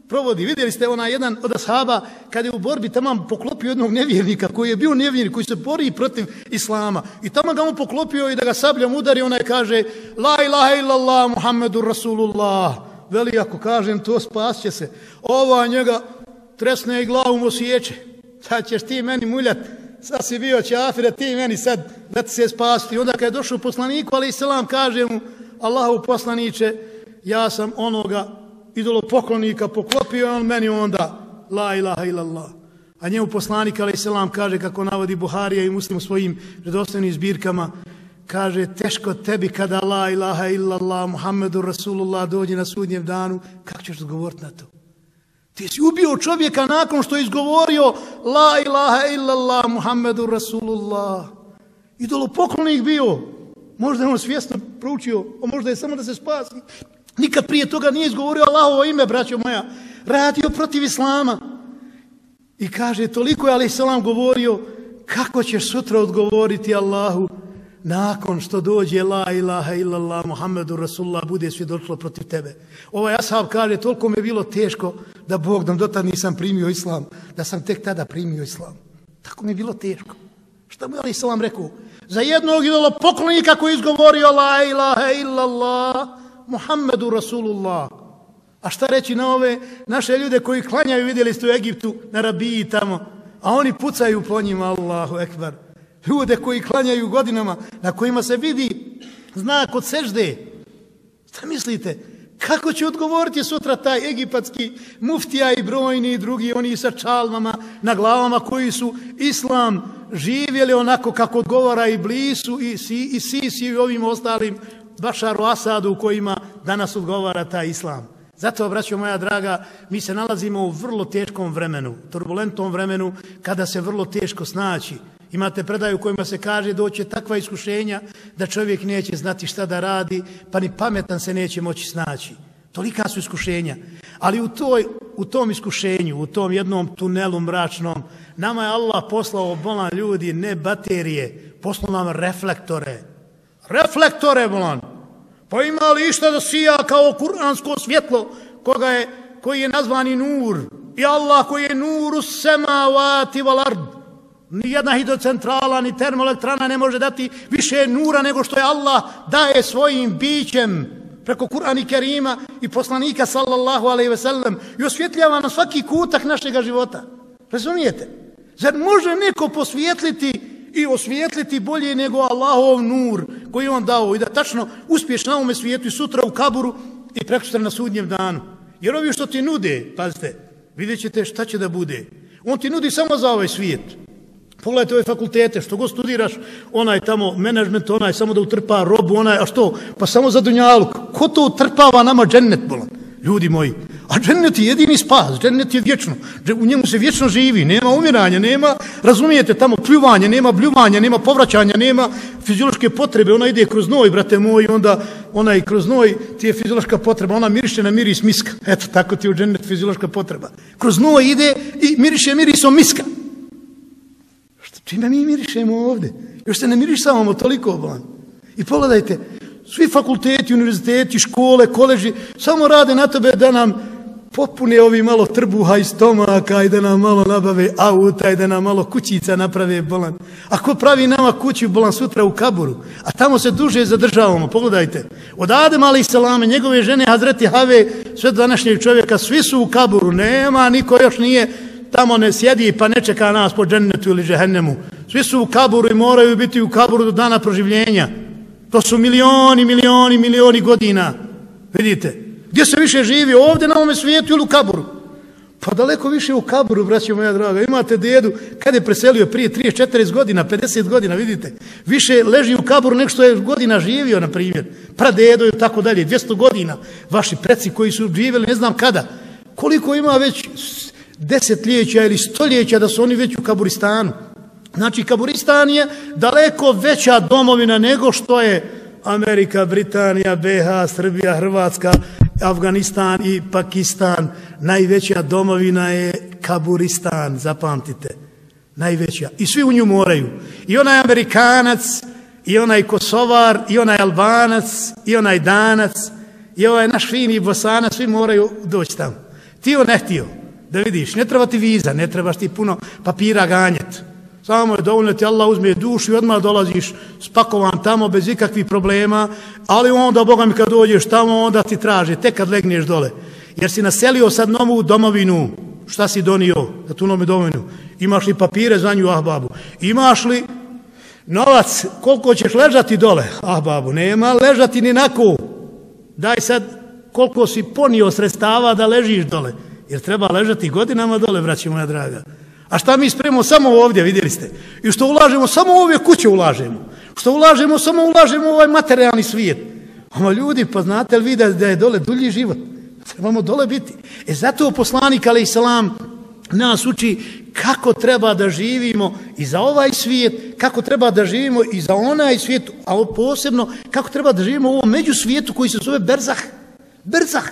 provodi. Vidjeli ste ona jedan od ashaba kad je u borbi tamo poklopio jednog nevjernika koji je bio nevjernik, koji se bori protiv Islama. I tamo ga on poklopio i da ga sabljom udari, ona je kaže La ilaha illallah Muhammedur Rasulullah. Veli ako kažem to spas će se. Ova njega tresne i glavu mu sjeće. Sad ćeš ti meni muljat. Sad si bio čafira, ti meni sad da ti se spasti. Onda kad je došao poslaniku, ali i selam kaže mu Allahu poslaniće, ja sam onoga idolo poklonika poklopio on meni onda la ilaha illallah. A njemu poslanik alaih selam kaže kako navodi Buharija i muslim svojim redostavnim zbirkama kaže teško tebi kada la ilaha illallah Muhammedu Rasulullah dođe na sudnjem danu kako ćeš odgovoriti na to? Ti si ubio čovjeka nakon što je izgovorio la ilaha illallah Muhammedu Rasulullah. Idolo poklonik bio. Možda je on svjesno proučio, a možda je samo da se spasi. Nikad prije toga nije izgovorio Allahovo ime, braćo moja. Radio protiv Islama. I kaže, toliko je Ali Salam govorio, kako ćeš sutra odgovoriti Allahu nakon što dođe la ilaha illallah Muhammedu Rasulullah bude svjedočilo protiv tebe. Ovaj ashab kaže, toliko me bilo teško da Bog nam dotad nisam primio Islam, da sam tek tada primio Islam. Tako mi je bilo teško. Šta mu je Ali Salam rekao? Za jednog idola poklonika koji izgovorio la ilaha illallah Muhammedu Rasulullah. A šta reći na ove naše ljude koji klanjaju, vidjeli ste u Egiptu, na rabiji tamo, a oni pucaju po njima, Allahu ekbar. Ljude koji klanjaju godinama, na kojima se vidi znak od sežde. Šta mislite? Kako će odgovoriti sutra taj egipatski muftija i brojni i drugi, oni sa čalmama na glavama koji su islam živjeli onako kako odgovara i Blisu i, si, i Sisi i ovim ostalim Bašaru Asadu u kojima danas odgovara taj islam. Zato, braćo moja draga, mi se nalazimo u vrlo teškom vremenu, turbulentnom vremenu, kada se vrlo teško snaći. Imate predaju u kojima se kaže doće takva iskušenja da čovjek neće znati šta da radi, pa ni pametan se neće moći snaći. Tolika su iskušenja. Ali u, toj, u tom iskušenju, u tom jednom tunelu mračnom, nama je Allah poslao bolan ljudi, ne baterije, poslao nam reflektore. Reflektore, bolan! Pa ima li išta da sija kao kuransko svjetlo koga je, koji je nazvani nur? I Allah koji je nur u semavati valard. Nijedna hidrocentrala ni termoelektrana ne može dati više nura nego što je Allah daje svojim bićem preko Kur'ana i Kerima i poslanika sallallahu alaihi ve sellem i osvjetljava na svaki kutak našeg života. Razumijete? Zar može neko posvjetliti i osvijetliti bolje nego Allahov nur koji on dao i da tačno uspiješ na ovome svijetu i sutra u kaburu i preko na sudnjem danu. Jer ovi što ti nude, pazite, vidjet ćete šta će da bude. On ti nudi samo za ovaj svijet. Pogledajte ove fakultete, što god studiraš, onaj tamo, menadžment, onaj samo da utrpa robu, onaj, a što? Pa samo za dunjaluk. Ko to utrpava nama džennet, bolan? Ljudi moji, a džennet je jedini spas, džennet je vječno. U njemu se vječno živi, nema umiranja, nema, razumijete, tamo pljuvanje, nema bljuvanja, nema povraćanja, nema fiziološke potrebe, ona ide kroz noj, brate moji, onda ona i kroz noj ti je fiziološka potreba, ona miriše na miris miska. Eto, tako ti je u džennet fiziološka potreba. Kroz noj ide i miriše mirisom miska. Što, čime mi mirišemo ovde? Još se ne mirišavamo toliko oblan. I pogledajte, svi fakulteti, univerziteti, škole, koleži, samo rade na tebe da nam popune ovi malo trbuha i stomaka i da nam malo nabave auta i da nam malo kućica naprave bolan. Ako pravi nama kuću bolan sutra u kaburu, a tamo se duže zadržavamo, pogledajte. Od Adem ali salame, njegove žene Hazreti Have, sve današnjeg čovjeka, svi su u kaburu, nema, niko još nije tamo ne sjedi pa ne čeka nas po džennetu ili džehennemu. Svi su u kaburu i moraju biti u kaburu do dana proživljenja. To su milioni, milioni, milioni godina. Vidite, gdje se više živi? Ovdje na ovome svijetu ili u kaburu? Pa daleko više u kaburu, braćo moja draga. Imate dedu, kad je preselio prije 30-40 godina, 50 godina, vidite. Više leži u kaburu nek što je godina živio, na primjer. Pradedo i tako dalje, 200 godina. Vaši preci koji su živjeli, ne znam kada. Koliko ima već desetljeća ili stoljeća da su oni već u Kaburistanu. Znači, Kaburistan je daleko veća domovina nego što je Amerika, Britanija, BH, Srbija, Hrvatska, Afganistan i Pakistan. Najveća domovina je Kaburistan, zapamtite. Najveća. I svi u nju moraju. I onaj Amerikanac, i onaj Kosovar, i onaj Albanac, i onaj Danac, i ovaj naš fini Bosanac, svi moraju doći tamo. Ti ne htio da vidiš, ne treba ti viza, ne trebaš ti puno papira ganjati. Samo je dovoljno ti Allah uzme dušu i odmah dolaziš spakovan tamo bez ikakvih problema, ali onda, Boga mi, kad dođeš tamo, onda ti traže, tek kad legneš dole. Jer si naselio sad novu domovinu, šta si donio za tu novu domovinu? Imaš li papire za nju, ah babu? Imaš li novac, koliko ćeš ležati dole? Ah babu, nema ležati ni nako. Daj sad koliko si ponio sredstava da ležiš dole. Jer treba ležati godinama dole, braći moja draga. A šta mi spremamo samo ovdje, vidjeli ste? I što ulažemo, samo u ove kuće ulažemo. Što ulažemo, samo ulažemo u ovaj materijalni svijet. Oma ljudi, pa znate li vi da, da je dole dulji život? Trebamo dole biti. E zato poslanik, ali i salam, nas uči kako treba da živimo i za ovaj svijet, kako treba da živimo i za onaj svijet, a posebno kako treba da živimo u ovom međusvijetu koji se zove Berzah. Berzah.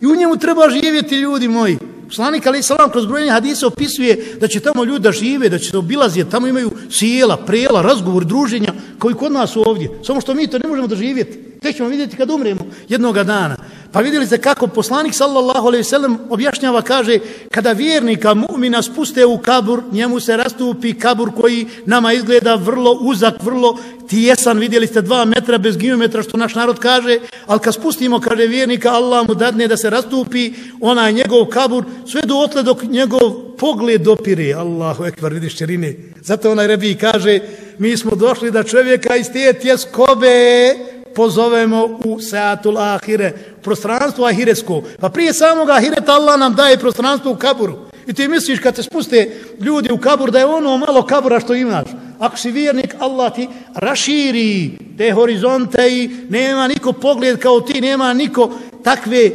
I u njemu treba živjeti ljudi moji. Poslanik Ali Salam kroz brojenje hadisa opisuje da će tamo ljudi da žive, da će se obilaziti, tamo imaju sjela, prela, razgovor, druženja, kao i kod nas ovdje. Samo što mi to ne možemo doživjeti. Tek ćemo vidjeti kad umremo jednoga dana. Pa vidjeli ste kako poslanik sallallahu alaihi sallam objašnjava, kaže, kada vjernika mu'mina spuste u kabur, njemu se rastupi kabur koji nama izgleda vrlo uzak, vrlo tijesan, vidjeli ste dva metra bez geometra, što naš narod kaže, ali kad spustimo, kaže vjernika, Allah mu dadne da se rastupi, onaj njegov kabur, sve do otle dok njegov pogled dopire, Allahu ekvar, vidiš čerine. Zato onaj rebi kaže, mi smo došli da čovjeka iz te tjeskobe pozovemo u Seatul Ahire, prostranstvo Ahiresko. Pa prije samog Ahireta Allah nam daje prostranstvo u kaburu. I ti misliš kad se spuste ljudi u kabur da je ono malo kabura što imaš. Ako si vjernik, Allah ti raširi te horizonte i nema niko pogled kao ti, nema niko takve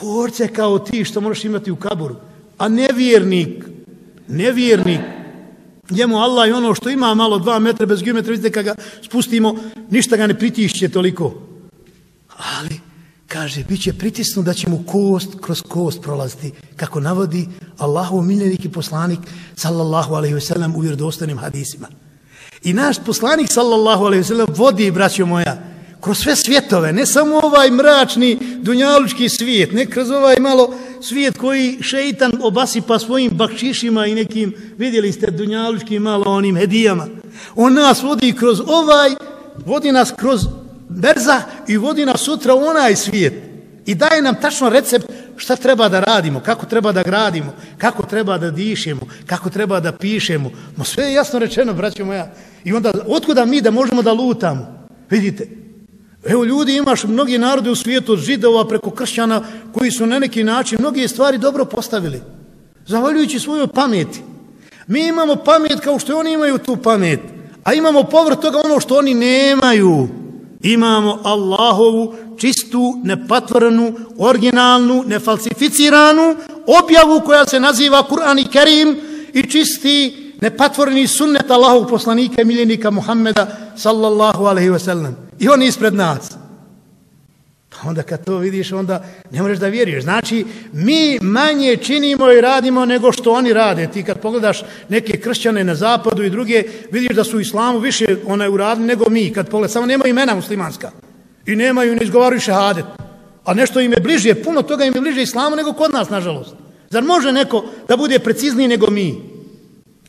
porce kao ti što možeš imati u kaburu. A nevjernik, nevjernik, njemu Allah i ono što ima malo dva metra bez geometra, vidite kada ga spustimo, ništa ga ne pritišće toliko. Ali, kaže, bit će pritisno da će mu kost kroz kost prolaziti, kako navodi Allahu miljenik i poslanik, sallallahu alaihi ve sellem, u vjerodostanim hadisima. I naš poslanik, sallallahu alaihi ve sellem, vodi, braćo moja, kroz sve svjetove, ne samo ovaj mračni dunjalučki svijet, ne kroz ovaj malo svijet koji šeitan obasipa svojim bakšišima i nekim, vidjeli ste, dunjalučkim malo onim hedijama. On nas vodi kroz ovaj, vodi nas kroz berza i vodi nas sutra u onaj svijet. I daje nam tačno recept šta treba da radimo, kako treba da gradimo, kako treba da dišemo, kako treba da pišemo. Mo sve je jasno rečeno, braćo moja. I onda, otkuda mi da možemo da lutamo? Vidite, Evo ljudi, imaš mnogi narodi u svijetu od židova preko kršćana koji su na neki način mnoge stvari dobro postavili. Zahvaljujući svojoj pameti. Mi imamo pamet kao što oni imaju tu pamet. A imamo povr toga ono što oni nemaju. Imamo Allahovu čistu, nepatvorenu, originalnu, nefalsificiranu objavu koja se naziva Kur'an i Kerim i čisti nepatvoreni sunnet Allahovog poslanika i miljenika Muhammeda sallallahu alaihi wa sallam i on ispred nas. Pa onda kad to vidiš, onda ne možeš da vjeruješ. Znači, mi manje činimo i radimo nego što oni rade. Ti kad pogledaš neke kršćane na zapadu i druge, vidiš da su u islamu više onaj uradili nego mi. Kad pogledaš, samo nema imena muslimanska. I nemaju, ne izgovaraju šehadet. A nešto im je bliže, puno toga im je bliže islamu nego kod nas, nažalost. Zar može neko da bude precizniji nego mi?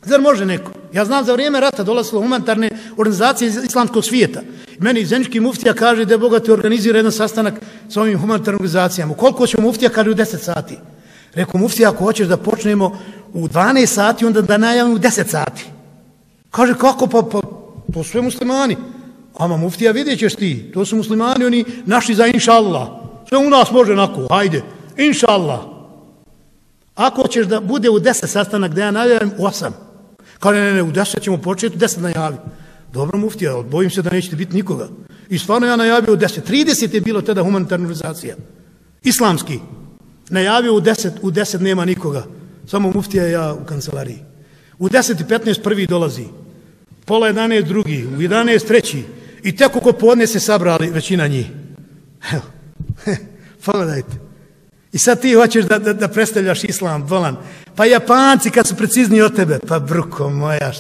Zar može neko? Ja znam za vrijeme rata dolazilo humanitarne organizacije iz islamskog svijeta. Meni Zenički muftija kaže da je Boga organizira jedan sastanak sa ovim humanitarnim organizacijama. Koliko će muftija kaže u 10 sati? Rekao muftija ako hoćeš da počnemo u 12 sati onda da najavim u 10 sati. Kaže kako pa, pa to sve muslimani. Ama muftija vidjet ćeš ti. To su muslimani oni naši za inša Allah. Sve u nas može nako. Hajde. Inša Allah. Ako hoćeš da bude u 10 sastanak da ja najavim u 8. Kao ne, ne, u deset ćemo početi, deset najavi. Dobro, muftija, ali bojim se da nećete biti nikoga. I stvarno ja najavio u deset. 30 je bilo tada humanitarna organizacija. Islamski. Najavio u deset, u deset nema nikoga. Samo muftija ja u kancelariji. U deset i petnaest prvi dolazi. Pola jedanest drugi, u jedanest treći. I tek ko podne se sabrali većina njih. Evo, pogledajte. I sad ti hoćeš da, da, da predstavljaš islam, volan. Pa Japanci kad su precizniji od tebe, pa bruko moja,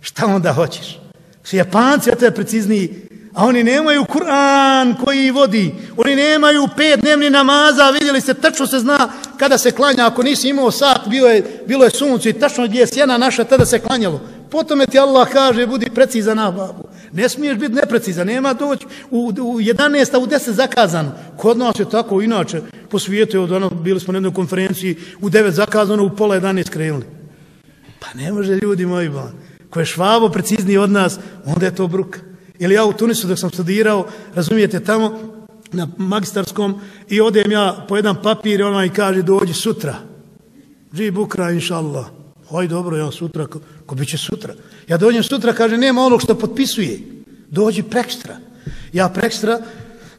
šta onda hoćeš? Su Japanci od tebe precizniji, a oni nemaju Kur'an koji vodi. Oni nemaju pet dnevni namaza, vidjeli ste, tačno se zna kada se klanja. Ako nisi imao sat, bilo je, bilo je sunce i tačno gdje je sjena naša, tada se klanjalo. Potom ti Allah kaže, budi precizan na babu. Ne smiješ biti neprecizan, nema doći u, u 11. u 10 zakazano. Kod nas je tako, inače, po svijetu, je ono, bili smo na jednoj konferenciji, u 9 zakazano, u pola 11 krenuli. Pa ne može ljudi moji, ba. ko je švabo precizniji od nas, onda je to bruka. Ili ja u Tunisu dok sam studirao, razumijete, tamo na magistarskom i odem ja po jedan papir i ona mi kaže dođi sutra. Živ bukra, inša Allah. Hoj, dobro, ja sutra, ko, bi će sutra? Ja dođem sutra, kaže, nema onog što potpisuje. Dođi prekstra. Ja prekstra,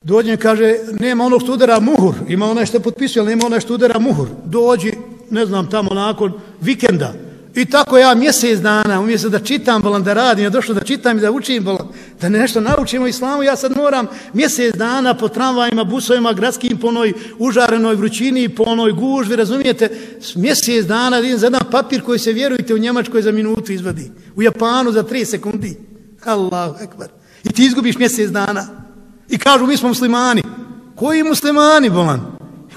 dođem, kaže, nema onog što udara muhur. Ima onaj što potpisuje, ali nema onaj što udara muhur. Dođi, ne znam, tamo nakon vikenda. I tako ja mjesec dana, umjesto da čitam bolan, da radim, ja došlo da čitam i da učim bolan, da nešto naučimo islamu, ja sad moram mjesec dana po tramvajima, busovima, gradskim, po onoj užarenoj vrućini, po onoj gužvi, razumijete, mjesec dana vidim za jedan papir koji se, vjerujte, u Njemačkoj za minutu izvadi, u Japanu za tri sekundi. Allahu ekbar. I ti izgubiš mjesec dana. I kažu, mi smo muslimani. Koji muslimani, bolan?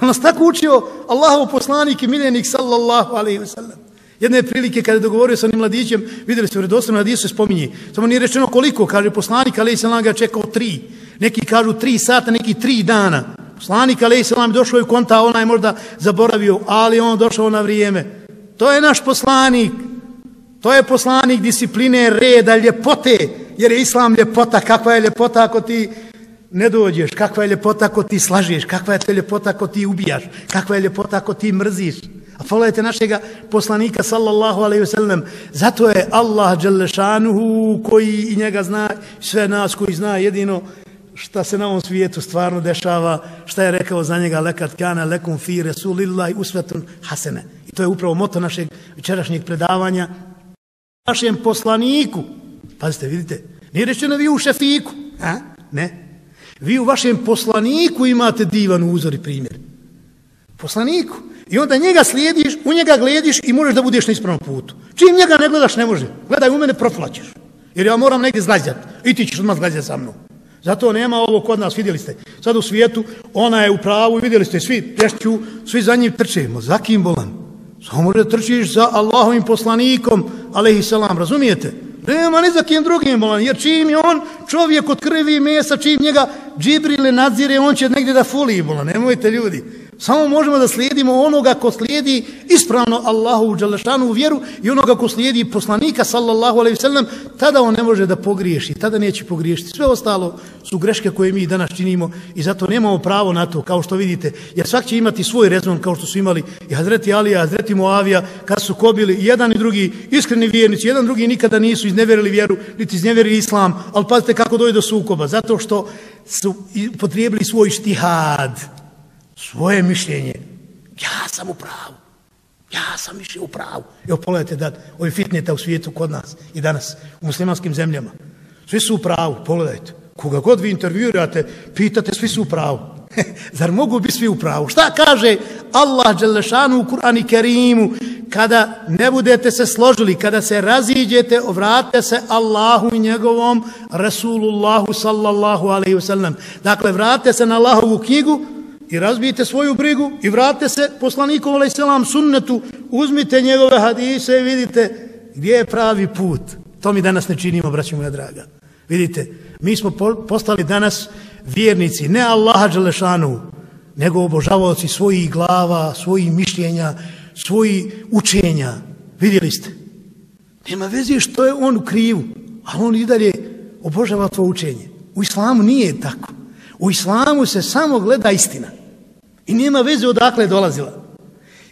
Je nas tako učio Allahov poslanik i miljenik, sallallahu alaihi wasallam? Jedne prilike kada je dogovorio sa onim mladićem, vidjeli ste u redostavnom mladiću se spominje. Samo nije rečeno koliko, kaže poslanik, ali se ga čekao tri. Neki kažu tri sata, neki tri dana. Poslanik, ali se došao i konta, ona je možda zaboravio, ali on došao na vrijeme. To je naš poslanik. To je poslanik discipline, reda, ljepote, jer je islam ljepota. Kakva je ljepota ako ti ne dođeš? Kakva je ljepota ako ti slažeš? Kakva je te ljepota ako ti ubijaš? Kakva je ljepota ako ti mrziš? A pogledajte našega poslanika sallallahu alaihi ve sellem. Zato je Allah Đelešanuhu koji i njega zna, sve nas koji zna jedino šta se na ovom svijetu stvarno dešava, šta je rekao za njega lekat kana lekum fi resulillahi usvetun hasene. I to je upravo moto našeg večerašnjeg predavanja. Našem poslaniku, pazite, vidite, nije rečeno vi u šefiku, a? ne. Vi u vašem poslaniku imate divan uzor i primjer. Poslaniku. I onda njega slijediš, u njega glediš i možeš da budeš na ispravnom putu. Čim njega ne gledaš, ne može. Gledaj, u mene proplaćeš. Jer ja moram negdje zglazjati. I ti ćeš odmah zglazjati sa mnom. Zato nema ovo kod nas, vidjeli ste. Sad u svijetu, ona je u pravu i vidjeli ste, svi tešću, svi za njim trčemo. Za kim bolan? Samo može trčiš za Allahovim poslanikom, alaihi salam, razumijete? Nema ni za kim drugim bolan, jer čim je on čovjek od krvi i mesa, čim njega džibrile nadzire, on će negdje da fuli bolan. Nemojte ljudi. Samo možemo da slijedimo onoga ko slijedi ispravno Allahu u Đalešanu u vjeru i onoga ko slijedi poslanika sallallahu alaihi sallam, tada on ne može da pogriješi, tada neće pogriješiti. Sve ostalo su greške koje mi danas činimo i zato nemamo pravo na to, kao što vidite, jer svak će imati svoj rezon kao što su imali i Hazreti Alija, Hazreti Moavija, kad su kobili jedan i drugi iskreni vjernici, jedan drugi nikada nisu izneverili vjeru, niti izneverili islam, ali pazite kako dođe do sukoba, zato što su potrijebili svoj štihad, svoje mišljenje. Ja sam u pravu. Ja sam više u pravu. Evo pogledajte da ovi fitneta u svijetu kod nas i danas u muslimanskim zemljama. Svi su u pravu, pogledajte. Koga god vi intervjuirate, pitate, svi su u pravu. Zar mogu biti svi u pravu? Šta kaže Allah Đelešanu u Kur'ani Kerimu? Kada ne budete se složili, kada se raziđete, vrate se Allahu i njegovom Rasulullahu sallallahu alaihi wasallam. Dakle, vrate se na Allahovu knjigu, i razbijte svoju brigu i vrate se poslaniku alaih selam sunnetu, uzmite njegove hadise i vidite gdje je pravi put. To mi danas ne činimo, braći moja draga. Vidite, mi smo postali danas vjernici, ne Allaha Đelešanu, nego obožavaoci svojih glava, svojih mišljenja, svojih učenja. Vidjeli ste? Nema veze što je on u krivu, a on i dalje obožava to učenje. U islamu nije tako. U islamu se samo gleda istina. I nema veze odakle je dolazila.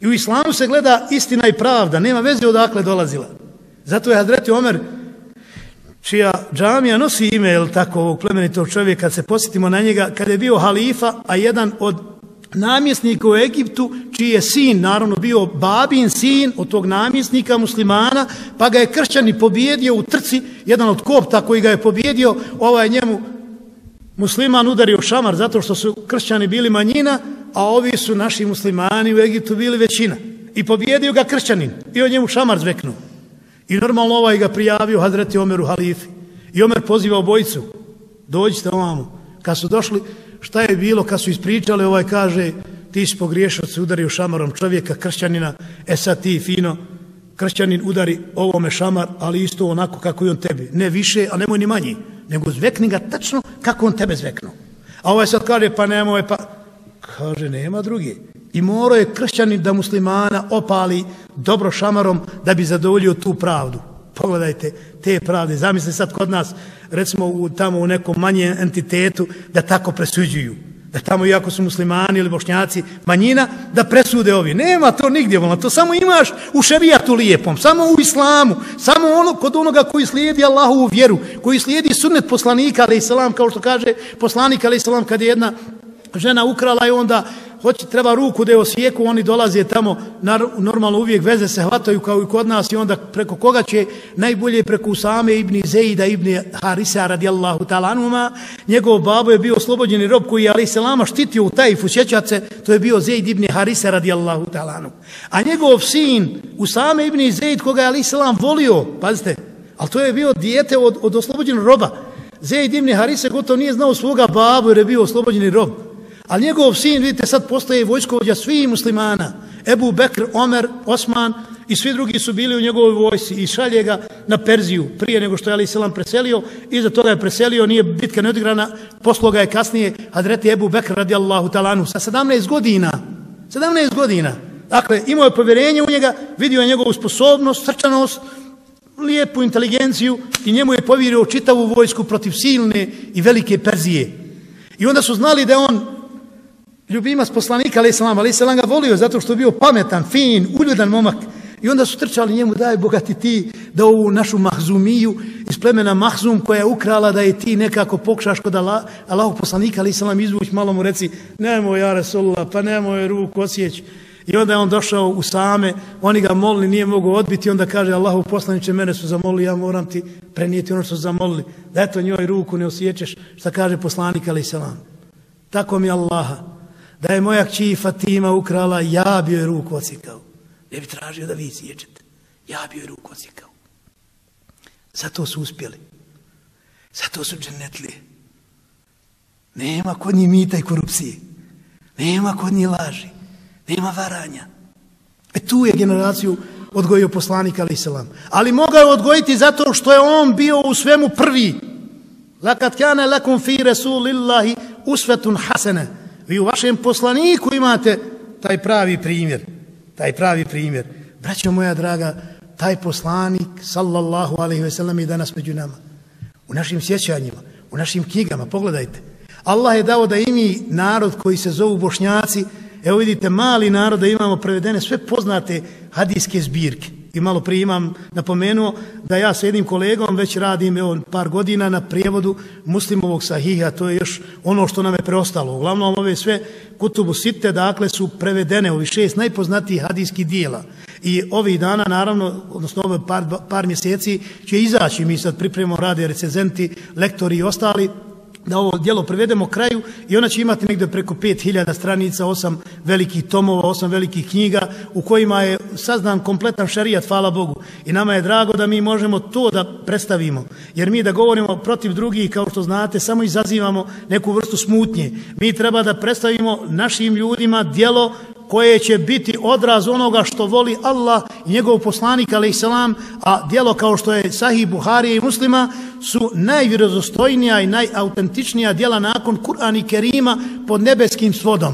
I u islamu se gleda istina i pravda. Nema veze odakle dolazila. Zato je Hadreti Omer, čija džamija nosi ime, je tako, ovog plemenitog čovjeka, kad se posjetimo na njega, kad je bio halifa, a jedan od namjesnika u Egiptu, čiji je sin, naravno, bio babin sin od tog namjesnika muslimana, pa ga je kršćani pobjedio u trci, jedan od kopta koji ga je pobjedio, ovaj njemu musliman udario šamar zato što su kršćani bili manjina, a ovi su naši muslimani u Egiptu bili većina. I pobjedio ga kršćanin i on njemu šamar zveknuo. I normalno ovaj ga prijavio Hazreti Omeru halifi. I Omer poziva obojicu, dođite ovamo. Kad su došli, šta je bilo, kad su ispričali, ovaj kaže, ti si pogriješao, se udario šamarom čovjeka, kršćanina, e sad ti fino, kršćanin udari ovome šamar, ali isto onako kako i on tebi. Ne više, a nemoj ni manji, nego zvekni ga tačno kako on tebe zveknu. A ovaj sad kaže, pa nemoj, pa... Kaže, nema drugi. I morao je kršćanin da muslimana opali dobro šamarom da bi zadovoljio tu pravdu. Pogledajte te pravde. Zamisli sad kod nas, recimo u, tamo u nekom manjem entitetu, da tako presuđuju da tamo iako su muslimani ili bošnjaci manjina, da presude ovi. Nema to nigdje, volno. to samo imaš u šerijatu lijepom, samo u islamu, samo ono kod onoga koji slijedi Allahovu vjeru, koji slijedi sunnet poslanika, ali salam, kao što kaže poslanik, ali salam, kad je jedna žena ukrala i onda hoće, treba ruku da je osvijeku, oni dolaze tamo, normalno uvijek veze se hvataju kao i kod nas i onda preko koga će najbolje preko Usame ibn Zeida ibn Harisa radijallahu talanuma, njegov babo je bio oslobođeni rob koji je ali selama štitio u tajfu, sjećat se, to je bio Zeid ibn Harisa radijallahu talanum. A njegov sin Usame ibn Zeid koga je ali selam volio, pazite, ali to je bio dijete od, od oslobođenog roba. Zeid ibn Harisa gotovo nije znao svoga babu jer je bio oslobođeni rob. Ali njegov sin, vidite, sad postaje vojskovođa svih muslimana. Ebu Bekr, Omer, Osman i svi drugi su bili u njegovoj vojsi i šalje ga na Perziju prije nego što je Ali Selam preselio. Iza toga je preselio, nije bitka neodigrana, posloga je kasnije Hadreti Ebu Bekr radijallahu talanu sa 17 godina. 17 godina. Dakle, imao je povjerenje u njega, vidio je njegovu sposobnost, srčanost, lijepu inteligenciju i njemu je povjerio čitavu vojsku protiv silne i velike Perzije. I onda su znali da on ljubimac poslanika, ali selam, ali selam ga volio zato što je bio pametan, fin, uljudan momak. I onda su trčali njemu, daj bogati ti da ovu našu mahzumiju iz plemena mahzum koja je ukrala da je ti nekako pokšaš kod Allah, Allahog poslanika, ali selam, izvuć, malo mu reci, nemoj ja Resulullah, pa nemoj ruku osjeć. I onda je on došao u same, oni ga molili, nije mogu odbiti, onda kaže Allahu poslaniće, mene su zamolili, ja moram ti prenijeti ono što su zamolili. Da eto njoj ruku ne osjećaš, šta kaže poslanik, ali selam. Tako mi Allaha, da je moja kći Fatima ukrala, ja bi joj ruku ocikao. Ne bi tražio da vi sjećate. Ja bi joj ruku ocikao. Zato su uspjeli. Zato su dženetlije. Nema kod njih mita i korupcije. Nema kod njih laži. Nema varanja. E tu je generaciju odgojio poslanik ali selam. Ali mogao je odgojiti zato što je on bio u svemu prvi. Lakat kane lakum fi rasulillahi usvetun hasene. Vi u vašem poslaniku imate taj pravi primjer. Taj pravi primjer. Braćo moja draga, taj poslanik, sallallahu alaihi ve sellem, je danas među nama. U našim sjećanjima, u našim knjigama, pogledajte. Allah je dao da imi narod koji se zovu bošnjaci, Evo vidite, mali narod da imamo prevedene sve poznate hadijske zbirke. I malo prije imam napomenuo da ja sa jednim kolegom već radim evo, par godina na prijevodu muslimovog sahiha, to je još ono što nam je preostalo. Uglavnom ove sve kutubu site, dakle, su prevedene ovi šest najpoznatijih hadijskih dijela. I ovih dana, naravno, odnosno ove par, par mjeseci, će izaći, mi sad pripremimo rade recenzenti, lektori i ostali, da ovo dijelo prevedemo kraju i ona će imati negdje preko 5000 stranica, osam velikih tomova, osam velikih knjiga u kojima je saznan kompletan šarijat, hvala Bogu. I nama je drago da mi možemo to da predstavimo. Jer mi da govorimo protiv drugih, kao što znate, samo izazivamo neku vrstu smutnje. Mi treba da predstavimo našim ljudima dijelo koje će biti odraz onoga što voli Allah i njegov poslanik, ali selam, a dijelo kao što je Sahih Buharije i muslima, su najvjerozostojnija i najautentičnija dijela nakon Kur'an i Kerima pod nebeskim svodom.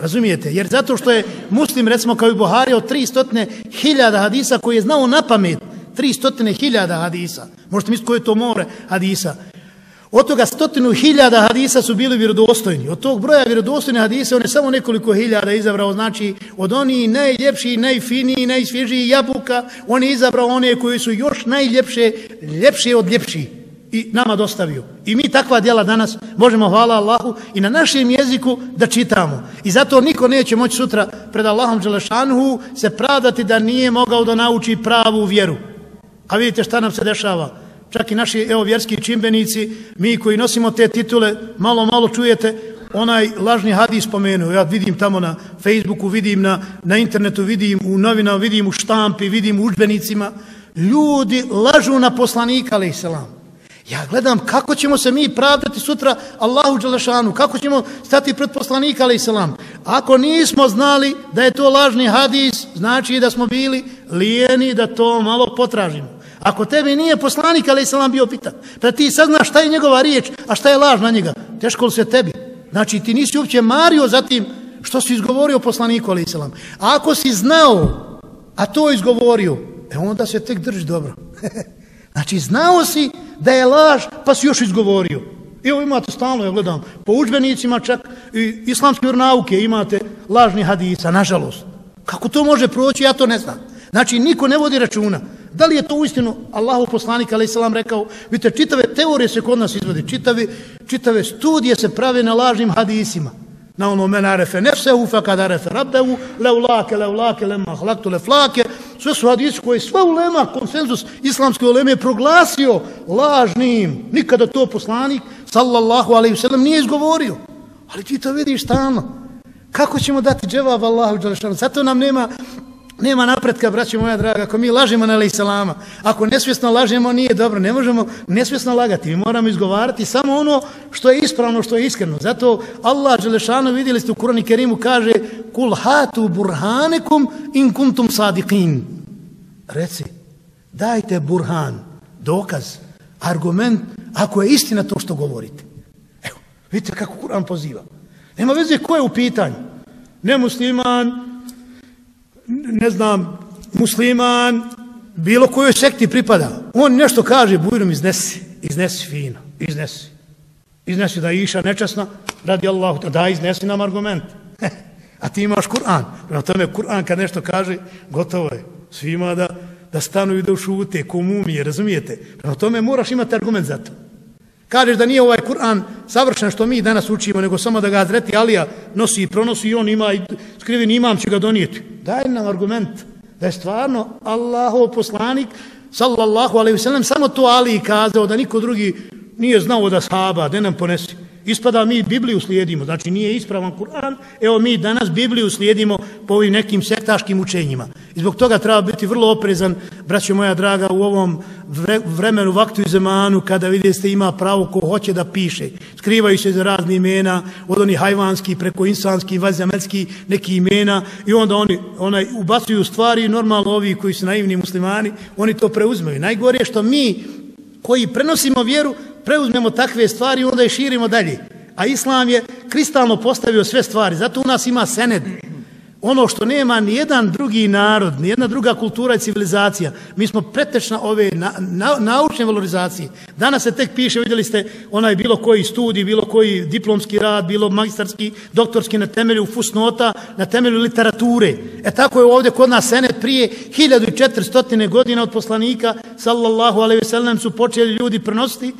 Razumijete? Jer zato što je muslim, recimo kao i Buhari, od 300.000 hadisa koji je znao na pamet, 300.000 hadisa. Možete misliti koje to more hadisa. Od toga stotinu hiljada hadisa su bili vjerodostojni. Od tog broja vjerodostojnih hadisa on je samo nekoliko hiljada izabrao. Znači, od oni najljepši, najfiniji, najsvježiji jabuka, on je izabrao one koji su još najljepše, ljepše od ljepši. I nama dostavio. I mi takva djela danas možemo, hvala Allahu, i na našem jeziku da čitamo. I zato niko neće moći sutra pred Allahom Đelešanhu se pravdati da nije mogao da nauči pravu vjeru. A vidite šta nam se dešava čak i naši evo vjerski čimbenici, mi koji nosimo te titule, malo, malo čujete, onaj lažni hadis spomenuo, ja vidim tamo na Facebooku, vidim na, na internetu, vidim u novinama, vidim u štampi, vidim u učbenicima, ljudi lažu na poslanika, ali selam. Ja gledam kako ćemo se mi pravdati sutra Allahu Đelešanu, kako ćemo stati pred poslanika, ali selam. Ako nismo znali da je to lažni hadis, znači da smo bili lijeni da to malo potražimo. Ako tebi nije poslanik, ali se bio pitan, pa ti sad znaš šta je njegova riječ, a šta je laž na njega, teško li se tebi? Znači ti nisi uopće mario za tim što si izgovorio poslaniku, ali se A ako si znao, a to izgovorio, e onda se tek drži dobro. znači znao si da je laž, pa si još izgovorio. I ovo imate stalno, ja gledam, po učbenicima čak i islamske nauke imate lažni hadisa, nažalost. Kako to može proći, ja to ne znam. Znači, niko ne vodi računa. Da li je to uistinu Allahu poslanik alaih salam rekao, vidite, čitave teorije se kod nas izvodi, čitave, čitave studije se prave na lažnim hadisima. Na ono men arefe nefsehu, fa kad arefe rabbehu, leulake, leulake, lema hlaktu leflake, sve su hadisi koje sve ulema, konsenzus islamske uleme je proglasio lažnim. Nikada to poslanik, sallallahu alaihi sallam, nije izgovorio. Ali ti to vidiš tamo. Kako ćemo dati dževab Allahu dželešanu? Zato nam nema Nema napretka, braći moja draga, ako mi lažemo na salama. Ako nesvjesno lažemo, nije dobro. Ne možemo nesvjesno lagati. Mi moramo izgovarati samo ono što je ispravno, što je iskreno. Zato Allah, Želešanu, vidjeli ste u Kurani Kerimu, kaže Kul hatu burhanekum in kuntum sadiqin. Reci, dajte burhan, dokaz, argument, ako je istina to što govorite. Evo, vidite kako Kur'an poziva. Nema veze ko je u pitanju. Nemusliman, ne znam, musliman, bilo kojoj sekti pripada, on nešto kaže, bujrom iznesi, iznesi fino, iznesi. Iznesi da je iša nečasna, radi Allahu, da iznesi nam argument. A ti imaš Kur'an. Na tome Kur'an kad nešto kaže, gotovo je. Svima da, da stanu i da ušute, ko mumije, razumijete? Na tome moraš imati argument za to. Kažeš da nije ovaj Kur'an savršen što mi danas učimo, nego samo da ga Azreti Alija nosi i pronosi i on ima i skriven imam će ga donijeti. Daj nam argument da je stvarno Allahov poslanik, sallallahu alaihi wasallam samo to Ali kazao da niko drugi nije znao da sahaba, da nam ponesi. Ispada mi Bibliju slijedimo, znači nije ispravan Kur'an, evo mi danas Bibliju slijedimo po ovim nekim sektaškim učenjima. I zbog toga treba biti vrlo oprezan, braćo moja draga, u ovom vremenu, vaktu i zemanu, kada vidite ima pravo ko hoće da piše. Skrivaju se za razne imena, od onih hajvanski, preko insanski, vazemelski, neki imena, i onda oni onaj, ubacuju stvari, normalno ovi koji su naivni muslimani, oni to preuzmeju. Najgore je što mi, koji prenosimo vjeru, preuzmemo takve stvari i onda je širimo dalje. A islam je kristalno postavio sve stvari. Zato u nas ima sened. Ono što nema ni jedan drugi narod, ni jedna druga kultura i civilizacija. Mi smo pretečna ove na, na, naučne valorizacije. Danas se tek piše, vidjeli ste, onaj bilo koji studij, bilo koji diplomski rad, bilo magistarski, doktorski na temelju fusnota, na temelju literature. E tako je ovdje kod nas senet prije 1400. godina od poslanika, sallallahu alaihi ve sellem, su počeli ljudi prenositi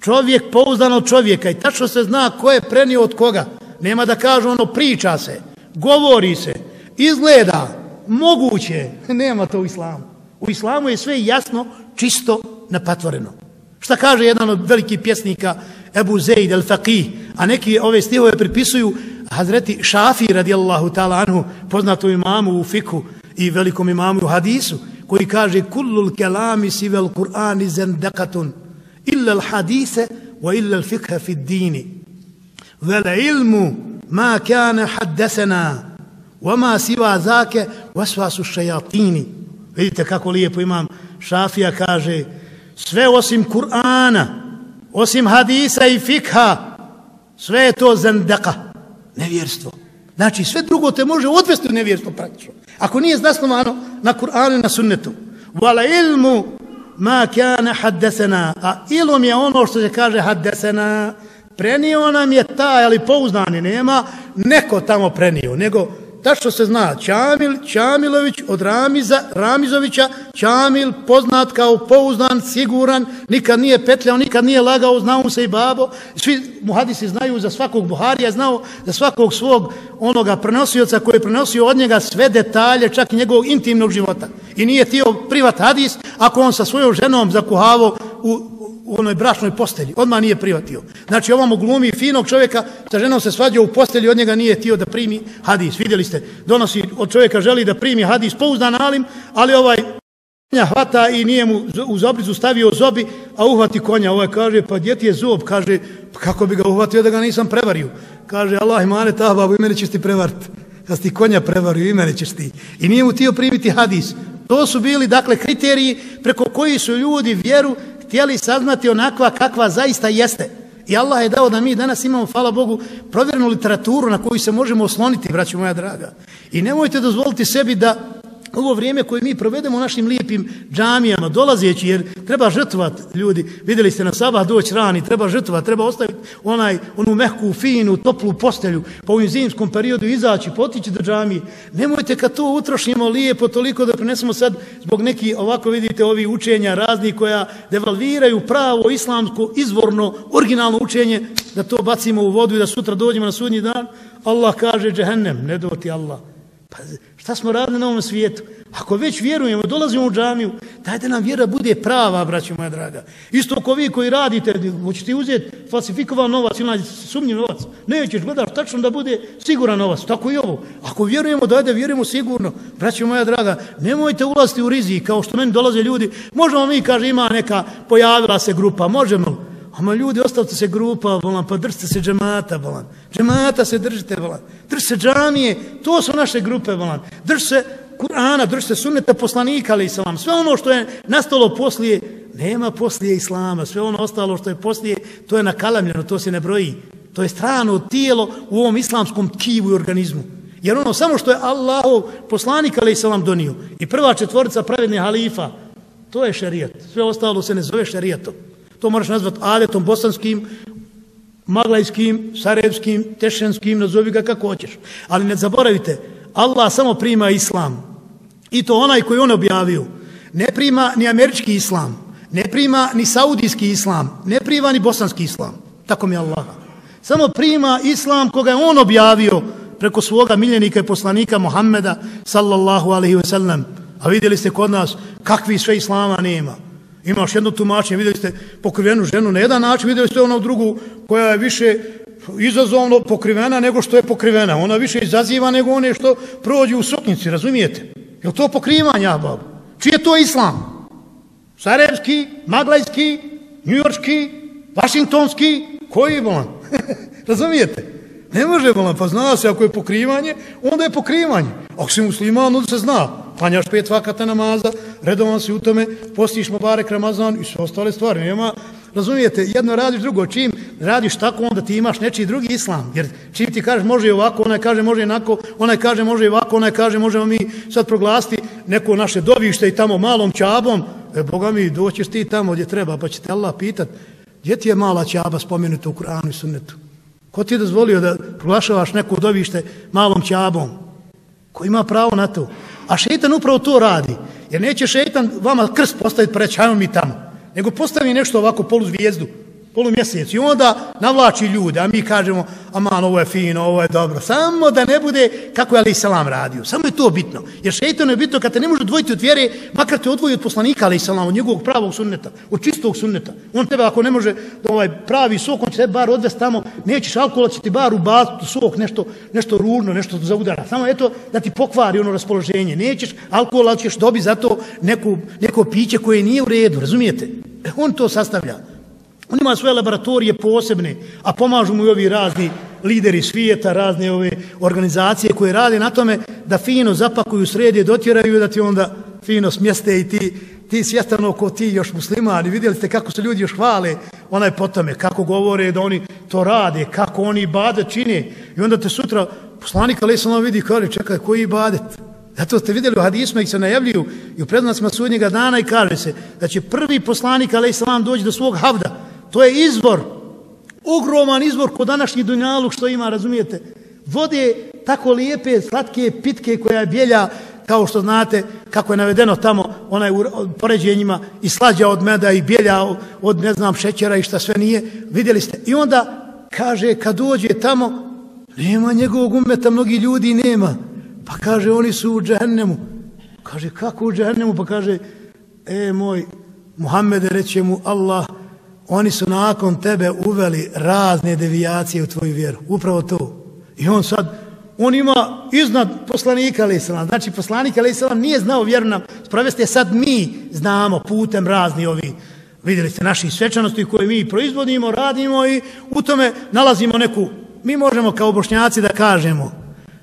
čovjek pouzdan od čovjeka i tačno se zna ko je prenio od koga. Nema da kažu ono priča se, govori se, izgleda, moguće, nema to u islamu. U islamu je sve jasno, čisto, napatvoreno. Šta kaže jedan od velikih pjesnika, Ebu Zeid el-Faqih, a neki ove stihove pripisuju Hazreti Šafi radijallahu ta'ala anhu, poznatom imamu u fiku i velikom imamu u hadisu, koji kaže Kullul kelami sivel kur'ani zendekatun illa l-hadise wa illa l-fikha fid dini. Vele ilmu ما كان حدثنا وما سوى ذاك وسواس الشياطين vidite kako lijepo imam Šafija kaže sve osim Kur'ana osim hadisa i fikha sve je to zendaka nevjerstvo znači sve drugo te može odvesti u nevjerstvo praktično ako nije zasnovano na Kur'anu i na sunnetu vala ilmu ma kana haddesena, a ilom je ono što se kaže haddesena, prenio nam je taj, ali pouznani nema, neko tamo prenio, nego tačno se zna, Čamil, Čamilović od Ramiza, Ramizovića, Čamil poznat kao pouznan, siguran, nikad nije petljao, nikad nije lagao, znao se i babo, svi muhadisi znaju za svakog Buharija, znao za svakog svog onoga prenosioca koji je prenosio od njega sve detalje, čak i njegovog intimnog života. I nije tio privat hadis ako on sa svojom ženom zakuhavo u, u onoj brašnoj postelji. Odmah nije privatio. Znači ovom glumi finog čovjeka, sa ženom se svađao u postelji, od njega nije tio da primi hadis. Vidjeli ste, donosi od čovjeka želi da primi hadis pouzdan alim, ali ovaj konja hvata i nije mu u zobricu stavio zobi, a uhvati konja. Ovaj kaže, pa gdje ti je zob? Kaže, pa kako bi ga uhvatio da ga nisam prevario? Kaže, Allah imane ta babu, i mene ćeš ti prevariti. Kad ti konja prevario, i mene ćeš ti. I nije mu tio primiti hadis. To su bili, dakle, kriteriji preko koji su ljudi vjeru htjeli saznati onakva kakva zaista jeste. I Allah je dao da mi danas imamo, hvala Bogu, provjernu literaturu na koju se možemo osloniti, braću moja draga. I nemojte dozvoliti sebi da ovo vrijeme koje mi provedemo u našim lijepim džamijama, dolazeći, jer treba žrtvati ljudi, vidjeli ste na sabah doći rani, treba žrtvati, treba ostaviti onaj, onu mehku, finu, toplu postelju, pa u zimskom periodu izaći, potići do džamije. Nemojte kad to utrošimo lijepo toliko da prinesemo sad zbog neki, ovako vidite, ovi učenja razni koja devalviraju pravo islamsko, izvorno, originalno učenje, da to bacimo u vodu i da sutra dođemo na sudnji dan. Allah kaže, džehennem, ne doti Allah. Pa šta smo radili na ovom svijetu? Ako već vjerujemo, dolazimo u džamiju, dajte nam vjera bude prava, braći moja draga. Isto ako vi koji radite, hoćete uzeti falsifikovan novac ili sumnjiv novac, nećeš gledaš tačno da bude siguran novac, tako i ovo. Ako vjerujemo, dajte vjerujemo sigurno, braći moja draga, nemojte ulaziti u rizik, kao što meni dolaze ljudi, možemo mi, kaže, ima neka, pojavila se grupa, možemo, Ama ljudi, ostavite se grupa, volan, pa držite se džemata, volan. Džemata se držite, volan. Držite se džamije, to su naše grupe, volan. Držite se Kur'ana, držite se sunneta poslanika, ali islam. Sve ono što je nastalo poslije, nema poslije islama. Sve ono ostalo što je poslije, to je nakalamljeno, to se ne broji. To je strano tijelo u ovom islamskom tkivu i organizmu. Jer ono samo što je Allahov poslanik, ali islam, donio. I prva četvorica pravednih halifa, To je šerijat. Sve ostalo se ne zove šerijatom. To moraš nazvat adetom bosanskim, maglajskim, sarevskim, tešenskim, nazovi ga kako hoćeš. Ali ne zaboravite, Allah samo prima islam. I to onaj koji on objavio. Ne prima ni američki islam, ne prima ni saudijski islam, ne prima ni bosanski islam. Tako mi je Allah. Samo prima islam koga je on objavio preko svoga miljenika i poslanika Muhammeda sallallahu alaihi ve sellem. A vidjeli ste kod nas kakvi sve islama nema. Imaš jedno tumačenje, vidjeli ste pokrivenu ženu na jedan način, vidjeli ste ono drugu koja je više izazovno pokrivena nego što je pokrivena. Ona više izaziva nego one što prođu u suknici, razumijete? Je to pokrivanje, babu? Čiji je to islam? Sarajevski, Maglajski, Njujorski, Vašingtonski, koji je bolan? razumijete? Ne može bolan, pa zna se ako je pokrivanje, onda je pokrivanje. Ako si musliman, onda se zna klanjaš pet vakata namaza, redovan si u tome, postiš mu barek Ramazan i sve ostale stvari. Nema, razumijete, jedno radiš drugo, čim radiš tako, onda ti imaš nečiji drugi islam. Jer čim ti kažeš može i ovako, onaj kaže može i onako, onaj kaže može i ovako, onaj kaže možemo mi sad proglasiti neko naše dovište i tamo malom čabom, e, Boga mi, doćeš ti tamo gdje treba, pa će te Allah pitat, gdje ti je mala čaba spomenuta u Kur'anu i sunnetu? Ko ti je dozvolio da proglašavaš neko dovište malom čabom? Ko ima pravo na to? A šeitan upravo to radi. Jer neće šeitan vama krst postaviti preći, hajmo mi tamo. Nego postavi nešto ovako polu zvijezdu, polumjesec i onda navlači ljude, a mi kažemo, aman, ovo je fino, ovo je dobro. Samo da ne bude kako je Ali Salam radio. Samo je to bitno. Jer šeitan je bitno kad te ne može odvojiti od vjere, makar te odvoji od poslanika Ali Salam, od njegovog pravog sunneta, od čistog sunneta. On tebe ako ne može da ovaj pravi sok, on će te bar odvesti tamo, nećeš alkohol, će ti bar ubaciti sok, nešto, nešto ružno, nešto za udara. Samo eto da ti pokvari ono raspoloženje. Nećeš alkohol, ali ćeš dobiti zato neko, neko piće koje nije u redu, razumijete? E, on to sastavlja. On ima svoje laboratorije posebne, a pomažu mu i ovi razni lideri svijeta, razne ove organizacije koje rade na tome da fino zapakuju sredje, dotjeraju da ti onda fino smjeste i ti, ti svjestavno ko ti još muslimani. Vidjeli ste kako se ljudi još hvale onaj po tome, kako govore da oni to rade, kako oni bade čine. I onda te sutra poslanik Ali Salam vidi kaže, čekaj, koji badet? Zato ste vidjeli u hadisma ih se najavljuju i u prednacima sudnjega dana i kaže se da će prvi poslanik Ali Salam doći do svog havda To je izvor, ogroman izvor kod današnji dunjalu što ima, razumijete? Vode tako lijepe, slatke, pitke koja je bijelja, kao što znate, kako je navedeno tamo, onaj u poređenjima i slađa od meda i bijelja od, ne znam, šećera i šta sve nije. Vidjeli ste. I onda kaže, kad dođe tamo, nema njegovog umeta, mnogi ljudi nema. Pa kaže, oni su u džahennemu. Kaže, kako u džahennemu? Pa kaže, e, moj, Muhammede, reće mu, Allah, oni su nakon tebe uveli razne devijacije u tvoju vjeru. Upravo to. I on sad, on ima iznad poslanika ali. Znači poslanik ali nije znao vjeru nam sprovesti, sad mi znamo putem razni ovi vidjeli ste naših svečanosti koje mi proizvodimo, radimo i u tome nalazimo neku, mi možemo kao bošnjaci da kažemo,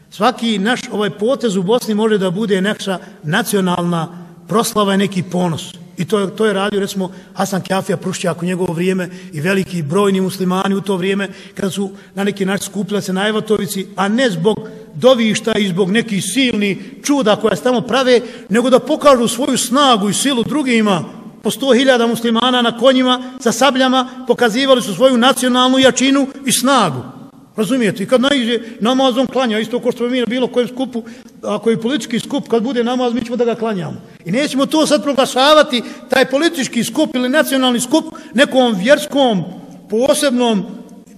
svaki naš ovaj potez u Bosni može da bude neka nacionalna proslava i neki ponos. I to, to je radio, recimo, Hasan Kjafija Prušćak u njegovo vrijeme i veliki brojni muslimani u to vrijeme, kada su na neki način skupila se na Evatovici, a ne zbog dovišta i zbog nekih silni čuda koja se tamo prave, nego da pokažu svoju snagu i silu drugima, po sto hiljada muslimana na konjima sa sabljama pokazivali su svoju nacionalnu jačinu i snagu. Razumijete? I kad najde namaz, on klanja, isto ko što mi na bilo kojem skupu, ako je politički skup, kad bude namaz, mi ćemo da ga klanjamo. I nećemo to sad proglašavati, taj politički skup ili nacionalni skup, nekom vjerskom, posebnom,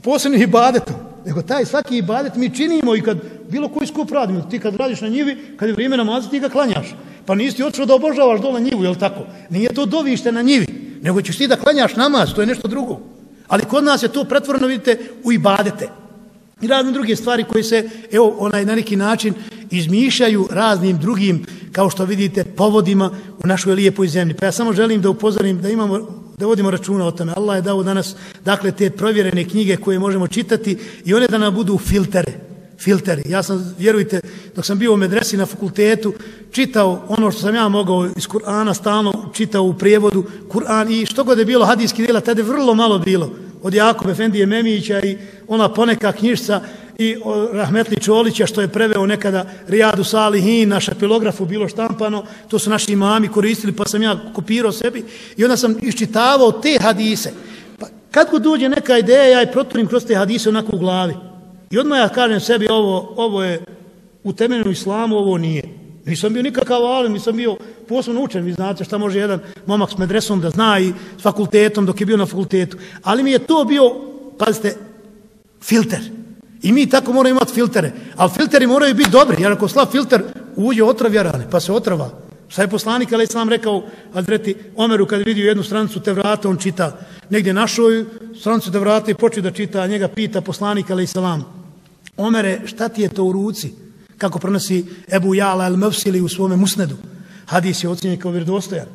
posebnim ibadetom. Nego taj svaki ibadet mi činimo i kad bilo koji skup radimo. Ti kad radiš na njivi, kad je vrijeme namaza, ti ga klanjaš. Pa nisi ti odšao da obožavaš dole njivu, jel tako? Nije to dovište na njivi, nego ćeš ti da klanjaš namaz, to je nešto drugo. Ali kod nas je to pretvoreno, vidite, u ibadete i razne druge stvari koje se evo onaj na neki način izmišljaju raznim drugim kao što vidite povodima u našoj lijepoj zemlji. Pa ja samo želim da upozorim da imamo da vodimo računa o tome. Allah je dao danas dakle te provjerene knjige koje možemo čitati i one da nam budu filtere. Filteri. Ja sam, vjerujte, dok sam bio u medresi na fakultetu, čitao ono što sam ja mogao iz Kur'ana, stalno čitao u prijevodu Kur'an i što god je bilo hadijski djela, tada je vrlo malo bilo od Jakob Efendije Memića i ona poneka knjižca i Rahmetli Čolića što je preveo nekada Rijadu Salihin, naš epilografu bilo štampano, to su naši imami koristili pa sam ja kopirao sebi i onda sam iščitavao te hadise. Pa kad god dođe neka ideja, ja je proturim kroz te hadise onako u glavi. I odmah ja kažem sebi ovo, ovo je u temeljnom islamu, ovo nije. Nisam bio nikakav alim, nisam bio posebno učen, vi znate šta može jedan momak s medresom da zna i s fakultetom dok je bio na fakultetu. Ali mi je to bio, pazite, filter. I mi tako moramo imati filtere. Ali filteri moraju biti dobri, jer ako slav filter uđe otrov jarane, pa se otrova. Šta je poslanik, ali sam rekao, Adreti Omeru, kad vidio jednu stranicu te vrata, on čita negdje našoj stranicu te vrata i počne da čita, a njega pita poslanik, ali salam, Omere, šta ti je to u ruci? Kako prenosi Ebu Jala al Mavsili u svome musnedu. Hadis je ocjenjen kao vjerodostojan.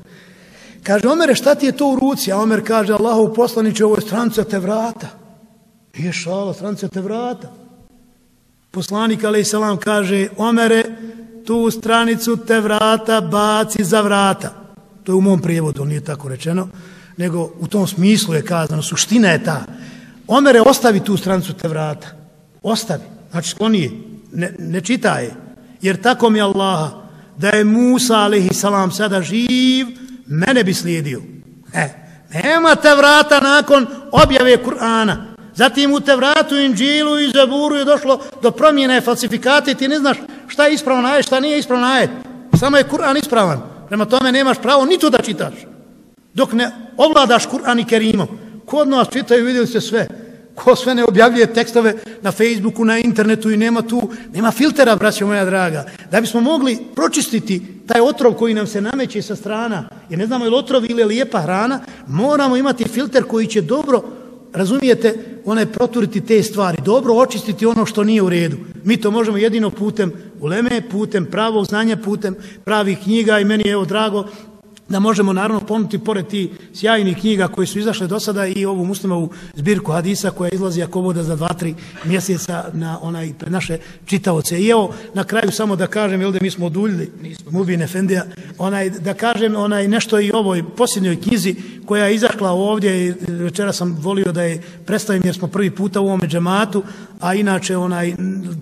Kaže, Omer, šta ti je to u ruci? A Omer kaže, Allahov poslaniče, ovo je stranca te vrata. Je šala, stranca te vrata. Poslanik, ali salam, kaže, Omere, tu stranicu te vrata baci za vrata. To je u mom prijevodu, nije tako rečeno, nego u tom smislu je kazano, suština je ta. Omere, ostavi tu stranicu te vrata. Ostavi. Znači, skloni je ne, ne čitaje. Jer tako mi Allaha, da je Musa alaihi salam sada živ, mene bi slijedio. E, nema te vrata nakon objave Kur'ana. Zatim u te vratu Inđilu i Zaburu je došlo do promjene falsifikate ti ne znaš šta je ispravan ajet, šta nije ispravan ajet. Samo je Kur'an ispravan. Prema tome nemaš pravo ni to da čitaš. Dok ne ovladaš Kur'an i Kerimom. Kod nas čitaju, vidjeli ste sve ko sve ne objavljuje tekstove na Facebooku, na internetu i nema tu, nema filtera, braćo moja draga, da bismo mogli pročistiti taj otrov koji nam se nameće sa strana, jer ne znamo je li otrov ili je lijepa hrana, moramo imati filter koji će dobro, razumijete, onaj proturiti te stvari, dobro očistiti ono što nije u redu. Mi to možemo jedino putem uleme, putem pravog znanja, putem pravih knjiga i meni je evo drago da možemo naravno ponuti pored ti sjajnih knjiga koje su izašle do sada i ovu muslimovu zbirku hadisa koja izlazi ako voda za dva, tri mjeseca na onaj pred naše čitaoce. I evo na kraju samo da kažem, jel da mi smo oduljili Mubin Efendija, onaj, da kažem onaj nešto i ovoj posljednjoj knjizi koja je izašla ovdje i večera sam volio da je predstavim jer smo prvi puta u ovome džematu, a inače onaj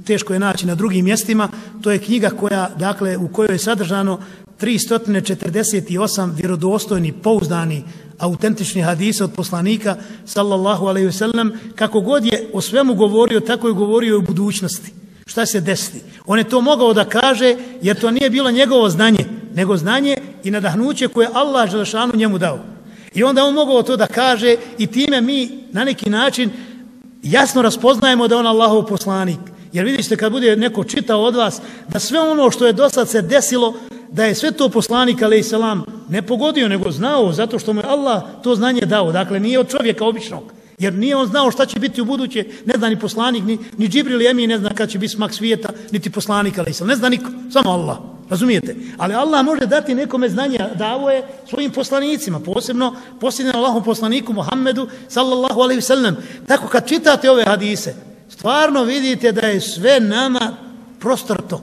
teško je naći na drugim mjestima. To je knjiga koja, dakle, u kojoj je sadržano 348 vjerodostojni, pouzdani, autentični hadisa od poslanika, sallallahu alaihi wasallam, kako god je o svemu govorio, tako je govorio i o budućnosti. Šta se desiti? On je to mogao da kaže, jer to nije bilo njegovo znanje, nego znanje i nadahnuće koje Allah Želešanu njemu dao. I onda on mogao to da kaže i time mi na neki način jasno raspoznajemo da on Allahov poslanik. Jer vidite kad bude neko čitao od vas da sve ono što je do sad se desilo da je sve to poslanik alaih salam ne pogodio, nego znao, zato što mu je Allah to znanje dao. Dakle, nije od čovjeka običnog. Jer nije on znao šta će biti u buduće, ne zna ni poslanik, ni, ni Džibril Emi, ne zna kada će biti smak svijeta, niti poslanik, ali ne zna niko, samo Allah, razumijete? Ali Allah može dati nekome znanje, davo je svojim poslanicima, posebno posljednjem Allahom poslaniku Muhammedu, sallallahu alaihi sallam. Tako kad čitate ove hadise, stvarno vidite da je sve nama prostrto,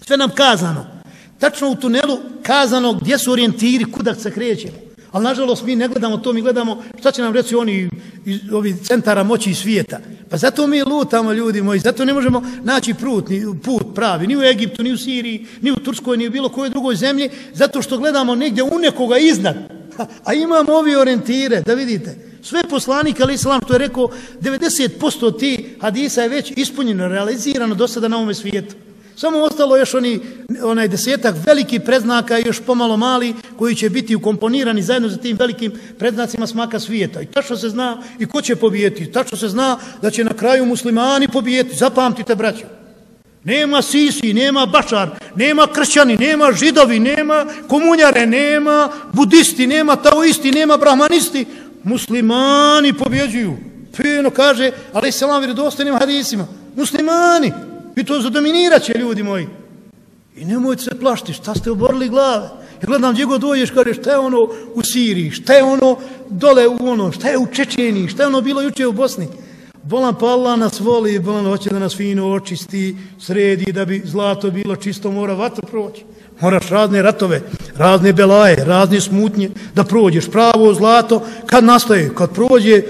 sve nam kazano, tačno u tunelu kazano gdje su orijentiri, kuda se krećemo. Ali nažalost mi ne gledamo to, mi gledamo šta će nam reći oni iz ovih centara moći svijeta. Pa zato mi lutamo ljudi moji, zato ne možemo naći put, ni, put pravi, ni u Egiptu, ni u Siriji, ni u Turskoj, ni u bilo kojoj drugoj zemlji, zato što gledamo negdje u nekoga iznad. A imamo ovi orijentire, da vidite. Sve poslanike, ali islam, to je rekao, 90% ti hadisa je već ispunjeno, realizirano do sada na ovome svijetu. Samo ostalo još oni, onaj desetak veliki predznaka i još pomalo mali koji će biti ukomponirani zajedno za tim velikim predznacima smaka svijeta. I tačno se zna i ko će pobijeti. Tačno se zna da će na kraju muslimani pobijeti. Zapamtite, braćo. Nema sisi, nema bašar, nema kršćani, nema židovi, nema komunjare, nema budisti, nema taoisti, nema brahmanisti. Muslimani pobjeđuju. Fino kaže, ali se vam vjerodostanim hadisima. Muslimani. I to zadominirat će ljudi moji. I nemojte se plašiti, šta ste oborili glave? Ja gledam gdje god dođeš, kaže šta je ono u Siriji, šta je ono dole u ono, šta je u Čečeniji, šta je ono bilo juče u Bosni. Bolan pa Allah nas voli, bolan hoće da nas fino očisti, sredi, da bi zlato bilo čisto, mora vatru proći. Moraš razne ratove, razne belaje, razne smutnje, da prođeš pravo zlato, kad nastaje, kad prođe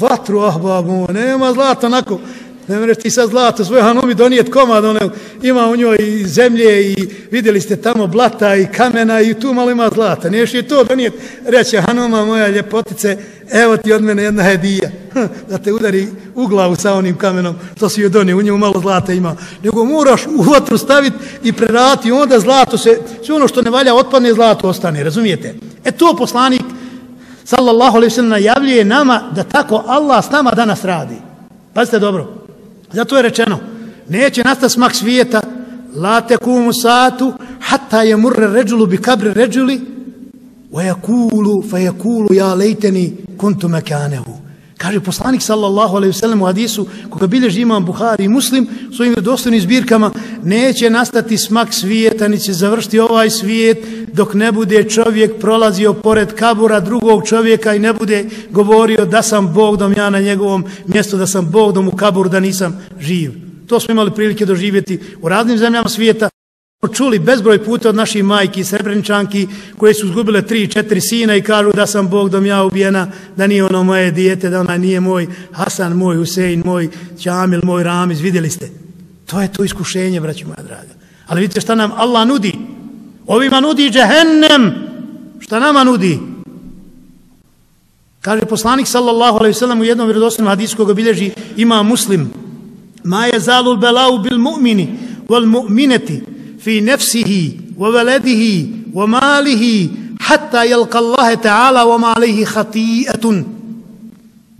vatru, ah babo, nema zlata, onako, Ne mreš ti sad zlato svoje Hanumi donijet komad, one, ima u njoj i zemlje i vidjeli ste tamo blata i kamena i tu malo ima zlata. Niješ je to donijet, reće Hanuma moja ljepotice, evo ti od mene jedna hedija, hm, da te udari u glavu sa onim kamenom, to si joj donio, u njemu malo zlata ima. Nego moraš u vatru staviti i prerati, onda zlato se, sve ono što ne valja otpadne, zlato ostane, razumijete? E to poslanik, sallallahu alaihi sallam, najavljuje nama da tako Allah s nama danas radi. Pazite dobro. Zato je rečeno, neće nastati smak svijeta, la tekumu satu, hatta je murre ređulu bi kabri ređuli, wa yakulu fa yakulu ya laitani kuntu makanehu kaže poslanik sallallahu alejhi ve sellem u hadisu koga bilježi imam Buhari i Muslim svojim dostojnim zbirkama neće nastati smak svijeta ni će završiti ovaj svijet dok ne bude čovjek prolazio pored kabura drugog čovjeka i ne bude govorio da sam Bog dom ja na njegovom mjestu da sam Bog dom u kabur da nisam živ to smo imali prilike doživjeti u raznim zemljama svijeta čuli bezbroj puta od naših majki, srebrničanki, koje su zgubile tri, četiri sina i kažu da sam Bog dom ja ubijena, da nije ono moje dijete, da ona nije moj Hasan, moj Husein, moj Čamil, moj Ramiz, vidjeli ste. To je to iskušenje, braći moja draga. Ali vidite šta nam Allah nudi. Ovima nudi džehennem. Šta nama nudi? Kaže poslanik sallallahu alaihi sallam u jednom vjerodostojnom hadisu koga bilježi ima muslim. Ma je zalu belau bil mu'mini wal mu'mineti fi nefsihi wa veledihi wa malihi hatta jelka Allahe ta'ala wa malihi hati'atun.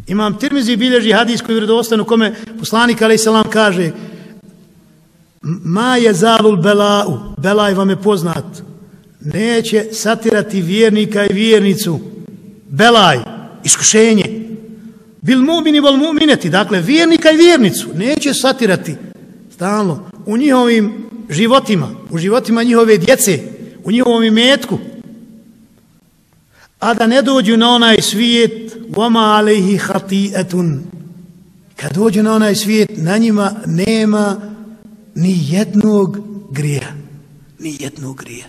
Imam Tirmizi bilježi hadijskog vredosnom u kome poslanik alejhi selam kaže Ma je zalul bela'u, belaj vam je poznat, neće satirati vjernika i vjernicu, belaj, iskušenje, bil mu'mini vol mu'mineti, dakle vjernika i vjernicu, neće satirati stalno u njihovim životima, u životima njihove djece, u njihovom imetku, a da ne dođu na onaj svijet, vama alejhi hati etun. Kad dođu na onaj svijet, na njima nema ni jednog grija. Ni jednog grija.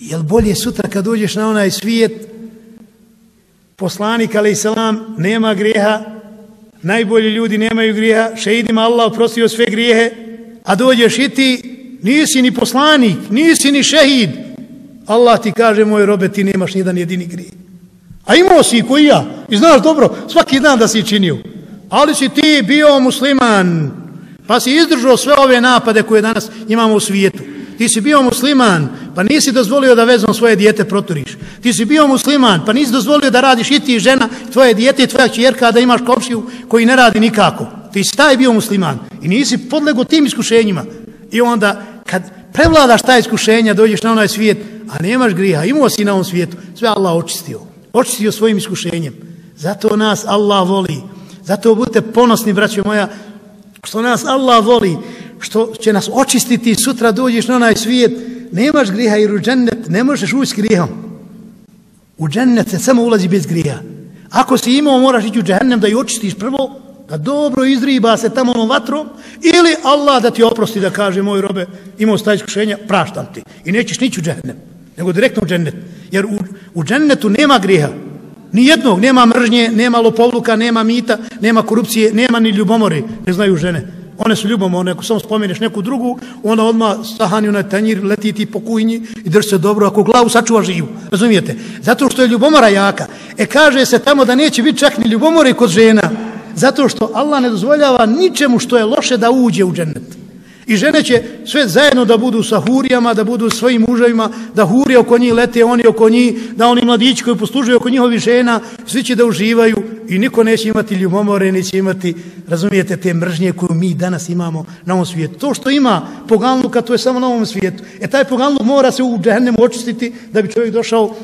Jel bolje sutra kad dođeš na onaj svijet, poslanik, ali selam, nema grijeha, najbolji ljudi nemaju grijeha, šeidima Allah oprostio sve grijehe, a dođeš i ti, nisi ni poslanik, nisi ni šehid. Allah ti kaže, moj robe, ti nemaš nijedan jedini grije. A imao si koji ja, i znaš dobro, svaki dan da si činio. Ali si ti bio musliman, pa si izdržao sve ove napade koje danas imamo u svijetu. Ti si bio musliman, pa nisi dozvolio da vezom svoje dijete proturiš. Ti si bio musliman, pa nisi dozvolio da radiš i ti žena, tvoje dijete i tvoja čjerka, da imaš komšiju koji ne radi nikako. Ti si taj bio musliman i nisi podlego tim iskušenjima. I onda, kad prevladaš taj iskušenja, dođeš na onaj svijet, a nemaš griha, imao si na ovom svijetu, sve Allah očistio. Očistio svojim iskušenjem. Zato nas Allah voli. Zato budite ponosni, braćo moja, što nas Allah voli, što će nas očistiti sutra dođeš na onaj svijet, nemaš griha jer u džennet ne možeš ući s grihom. U džennet se samo ulazi bez griha. Ako si imao, moraš ići u džennem da ju očistiš prvo, da dobro izriba se tamo onom vatrom, ili Allah da ti oprosti da kaže, moj robe, imao staj iskušenja, praštam ti. I nećeš nići u džennem, nego direktno u džennet. Jer u, u džennetu nema griha. Ni jednog, nema mržnje, nema lopovluka, nema mita, nema korupcije, nema ni ljubomore, ne znaju žene. One su ljubomorne, ako samo spomeneš neku drugu, ona odmah sahani na tanjir, leti ti po kuhinji i drži se dobro, ako glavu sačuva živu. Razumijete? Zato što je ljubomora jaka. E kaže se tamo da neće biti čak ni ljubomore kod žena. Zato što Allah ne dozvoljava ničemu što je loše da uđe u džennet. I žene će sve zajedno da budu sa hurijama, da budu svojim muževima, da hurije oko njih lete, oni oko njih, da oni mladići koji poslužuju oko njihovi žena, svi će da uživaju i niko neće imati ljubomore, neće imati, razumijete, te mržnje koju mi danas imamo na ovom svijetu. To što ima poganluka, to je samo na ovom svijetu. E taj poganluk mora se u džehennemu očistiti da bi čovjek došao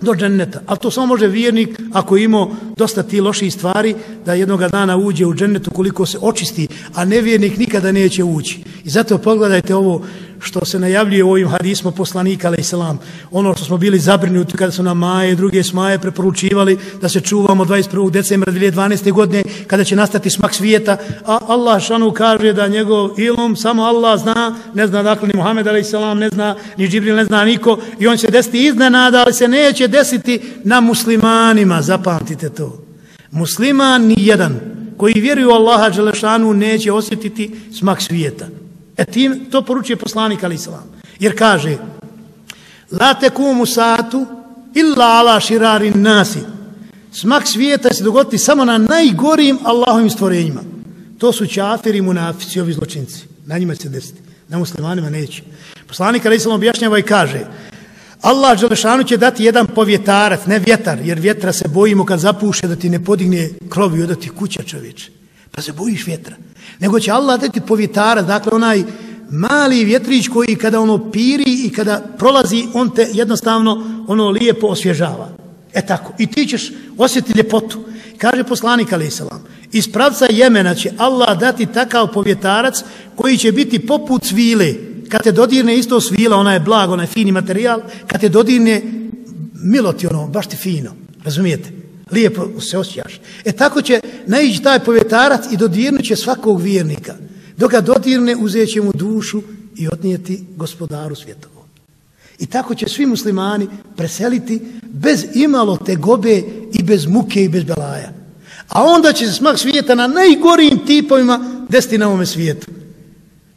do dženneta. Ali to samo može vjernik ako ima dosta ti loših stvari da jednog dana uđe u džennetu koliko se očisti, a nevjernik nikada neće ući. I zato pogledajte ovo što se najavljuje u ovim hadisma poslanika, ali selam. ono što smo bili zabrinuti kada su nam maje i druge smaje preporučivali da se čuvamo 21. decembra 2012. godine kada će nastati smak svijeta, a Allah šanu kaže da njegov ilom samo Allah zna, ne zna dakle ni Muhammed ali selam, ne zna ni Džibril, ne zna niko i on će desiti iznenada, ali se neće desiti na muslimanima, zapamtite to. Musliman ni jedan koji vjeruju Allaha Đelešanu neće osjetiti smak svijeta. E tim, to poručuje poslanik Ali Salam. Jer kaže, La tekumu satu illa ala širarin nasi. Smak svijeta se dogoditi samo na najgorijim Allahovim stvorenjima. To su čafiri, munafici, ovi zločinci. Na njima se desiti. Na muslimanima neće. Poslanik Ali Salam objašnjava i kaže, Allah Đelešanu će dati jedan povjetarac, ne vjetar, jer vjetra se bojimo kad zapuše da ti ne podigne krov i odati kuća čovječe. Pa se bojiš vjetra. Nego će Allah dati povjetara, dakle onaj mali vjetrić koji kada ono piri i kada prolazi, on te jednostavno ono lijepo osvježava. E tako. I ti ćeš osjetiti ljepotu. Kaže poslanik alaih salam, iz pravca Jemena će Allah dati takav povjetarac koji će biti poput svile, kad te dodirne isto svila, ona je blag, ona je fini materijal, kad te dodirne, milo ti ono, baš ti fino, razumijete? Lijepo se osjećaš. E tako će naići taj povjetarac i dodirnuće svakog vjernika. Dok ga dodirne, uzet mu dušu i odnijeti gospodaru svjetovo. I tako će svi muslimani preseliti bez imalo te gobe i bez muke i bez belaja. A onda će se smak svijeta na najgorijim tipovima desiti na ovome svijetu.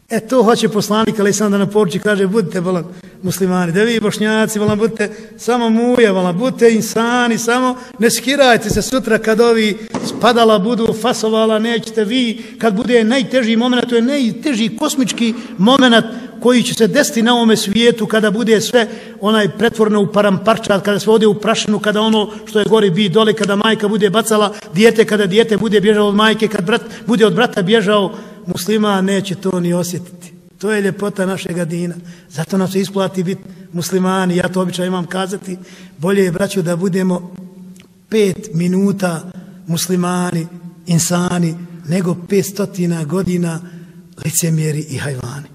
E to hoće poslanik, ali sam da na poruči kaže, budite volan muslimani, da vi bošnjaci, volan, budite samo muje, volan, budite insani, samo ne skirajte se sutra kad ovi spadala budu fasovala, nećete vi, kad bude najteži moment, to je najteži kosmički moment koji će se desiti na ovome svijetu kada bude sve onaj pretvorno u paramparčat, kada se ode u prašinu, kada ono što je gori bi dole, kada majka bude bacala dijete, kada dijete bude bježao od majke, kad brat bude od brata bježao, muslima neće to ni osjetiti. To je ljepota našeg dina. Zato nam se isplati biti muslimani. Ja to običaj imam kazati. Bolje je, braću, da budemo pet minuta muslimani, insani, nego pet stotina godina licemjeri i hajvani.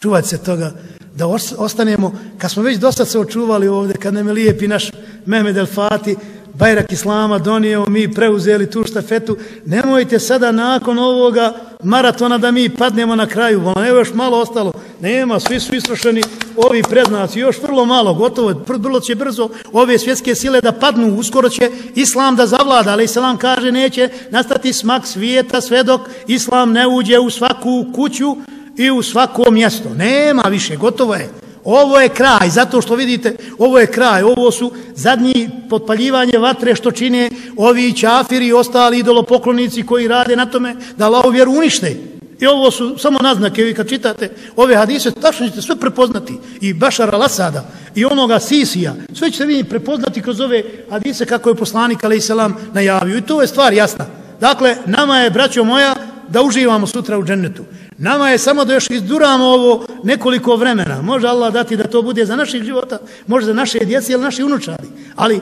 Čuvat se toga da ostanemo, kad smo već dosta se očuvali ovdje, kad nam je lijepi naš Mehmed El Fatih, Bajrak Islama donio, mi preuzeli tu štafetu. Nemojte sada nakon ovoga maratona da mi padnemo na kraju. ono je još malo ostalo. Nema, svi su istrošeni ovi prednaci. Još vrlo malo, gotovo. Vrlo će brzo ove svjetske sile da padnu. Uskoro će Islam da zavlada. Ali Islam kaže neće nastati smak svijeta sve dok Islam ne uđe u svaku kuću i u svako mjesto. Nema više, gotovo je. Ovo je kraj, zato što vidite, ovo je kraj, ovo su zadnji potpaljivanje vatre što čine ovi čafiri i ostali idolopoklonici koji rade na tome da lao vjeru unište. I ovo su samo naznake, vi kad čitate ove hadise, tačno ćete sve prepoznati. I Bašara Lasada, i onoga Sisija, sve ćete vi prepoznati kroz ove hadise kako je poslanik, ali i selam, najavio. I to je stvar jasna. Dakle, nama je, braćo moja, da uživamo sutra u džennetu. Nama je samo da još izduramo ovo nekoliko vremena. Može Allah dati da to bude za naših života, može za naše djece ili naši unučari. Ali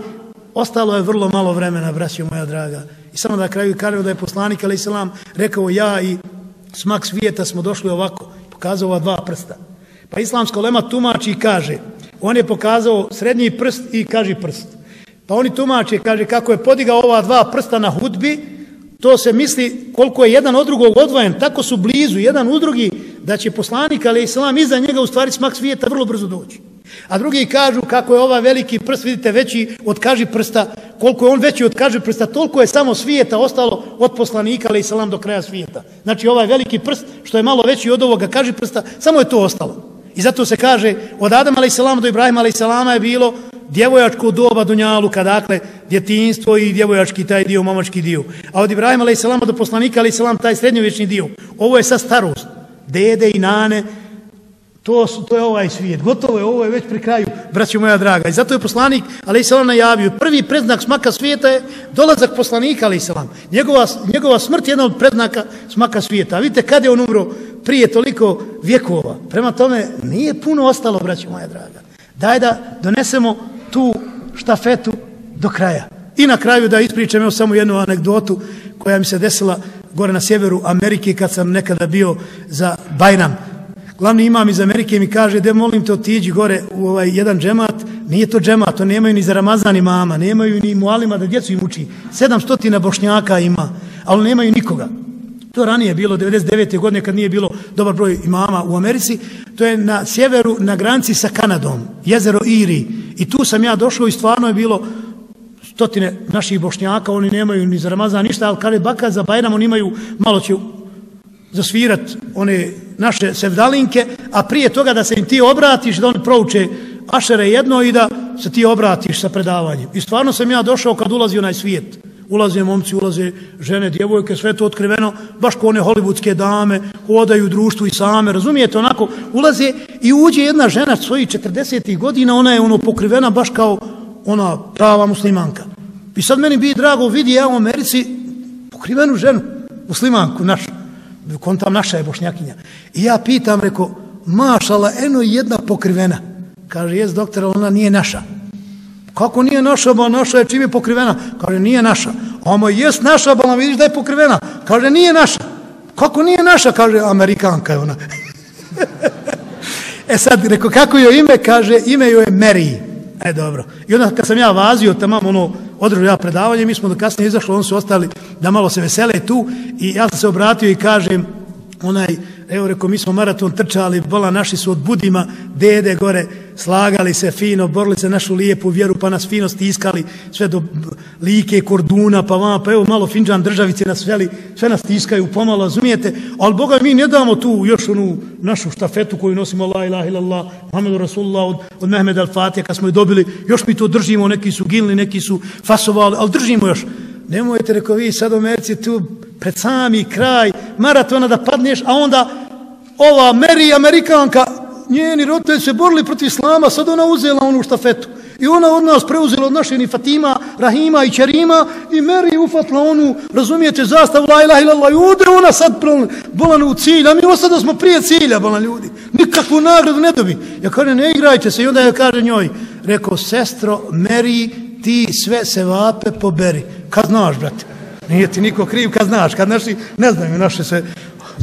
ostalo je vrlo malo vremena, braćo moja draga. I samo da kraju kažem da je poslanik, ali islam, rekao ja i smak svijeta smo došli ovako, pokazao ova dva prsta. Pa islamsko lema tumači i kaže, on je pokazao srednji prst i kaži prst. Pa oni tumači kaže kako je podigao ova dva prsta na hudbi, To se misli koliko je jedan od drugog odvojen, tako su blizu jedan u drugi, da će poslanik, ali islam, iza njega u stvari smak svijeta vrlo brzo doći. A drugi kažu kako je ova veliki prst, vidite, veći od kaži prsta, koliko je on veći od kaži prsta, toliko je samo svijeta ostalo od poslanika, ali islam, do kraja svijeta. Znači ovaj veliki prst, što je malo veći od ovoga kaži prsta, samo je to ostalo. I zato se kaže, od Adama, ali islam, do Ibrahima, ali islama je bilo djevojačko doba Dunjaluka, dakle, djetinstvo i djevojački taj dio, momački dio. A od Ibrahima alaih salama do poslanika alaih salama taj srednjovječni dio. Ovo je sa starost. Dede i nane, to, su, to je ovaj svijet. Gotovo je, ovo je već pri kraju, braćo moja draga. I zato je poslanik alaih salama najavio. Prvi predznak smaka svijeta je dolazak poslanika alaih salama. Njegova, njegova smrt je jedna od predznaka smaka svijeta. A vidite kad je on umro prije toliko vjekova. Prema tome, nije puno ostalo, braćo moja draga. Daj da donesemo tu štafetu do kraja. I na kraju da ispričam evo samo jednu anegdotu koja mi se desila gore na sjeveru Amerike kad sam nekada bio za Bajnam. Glavni imam iz Amerike mi kaže de molim te otiđi gore u ovaj jedan džemat. Nije to džemat, to nemaju ni za Ramazan i mama, nemaju ni mualima da djecu im uči. 700 bošnjaka ima, ali nemaju nikoga. To ranije bilo 99. godine kad nije bilo dobar broj imama u Americi. To je na sjeveru, na granici sa Kanadom, jezero Iri. I tu sam ja došao i stvarno je bilo stotine naših bošnjaka, oni nemaju ni za Ramazan ništa, ali kada baka za Bajram, oni imaju, malo će zasvirat one naše sevdalinke, a prije toga da se im ti obratiš, da oni prouče ašere jedno i da se ti obratiš sa predavanjem. I stvarno sam ja došao kad ulazi onaj svijet. Ulaze momci, ulaze žene, djevojke, sve to otkriveno, baš ko one hollywoodske dame, hodaju u društvu i same, razumijete, onako, ulaze i uđe jedna žena svoji 40. godina, ona je ono pokrivena baš kao ona prava muslimanka. I sad meni bi drago vidi ja u Americi pokrivenu ženu, muslimanku našu, kontam naša je bošnjakinja. I ja pitam, reko, mašala, eno jedna pokrivena. Kaže, jes doktor, ona nije naša. Kako nije naša, bala? naša je čim je pokrivena? Kaže, nije naša. Ama jest naša, bala, vidiš da je pokrivena? Kaže, nije naša. Kako nije naša? Kaže, Amerikanka je ona. e sad, reko, kako je ime? Kaže, ime joj je Mary. E, dobro. I onda kad sam ja vazio, tamo ono, održao ja predavanje, mi smo do kasnije izašli, oni su ostali da malo se vesele tu i ja sam se obratio i kažem, onaj, evo reko, mi smo maraton trčali, bola naši su od budima, dede gore, slagali se fino, borili se našu lijepu vjeru, pa nas fino stiskali, sve do like, korduna, pa vama, pa evo malo finđan državice nas veli, sve nas stiskaju pomalo, razumijete, ali Boga mi ne damo tu još onu našu štafetu koju nosimo, la ilaha illallah, Muhammedu Rasulullah, od, od Mehmed al-Fatih, kad smo je dobili, još mi to držimo, neki su gilni, neki su fasovali, ali držimo još. Nemojte, reko vi, sad u Merci tu, pred sami kraj maratona da padneš, a onda ova Mary, Amerikanka, njeni roditelji se borili protiv Islama, sad ona uzela onu štafetu. I ona od nas preuzela od naše ni Fatima, Rahima i Čerima i Meri ufatla onu, razumijete, zastavu la ilaha ilallah i udre ona sad bolan u cilj, a mi ostada smo prije cilja, bolan ljudi. Nikakvu nagradu ne dobi. Ja kažem, ne igrajte se i onda ja kaže njoj, rekao, sestro, Meri, ti sve se vape poberi. Kad znaš, brate? Nije ti niko kriv kad znaš, kad naši, ne znam, naše se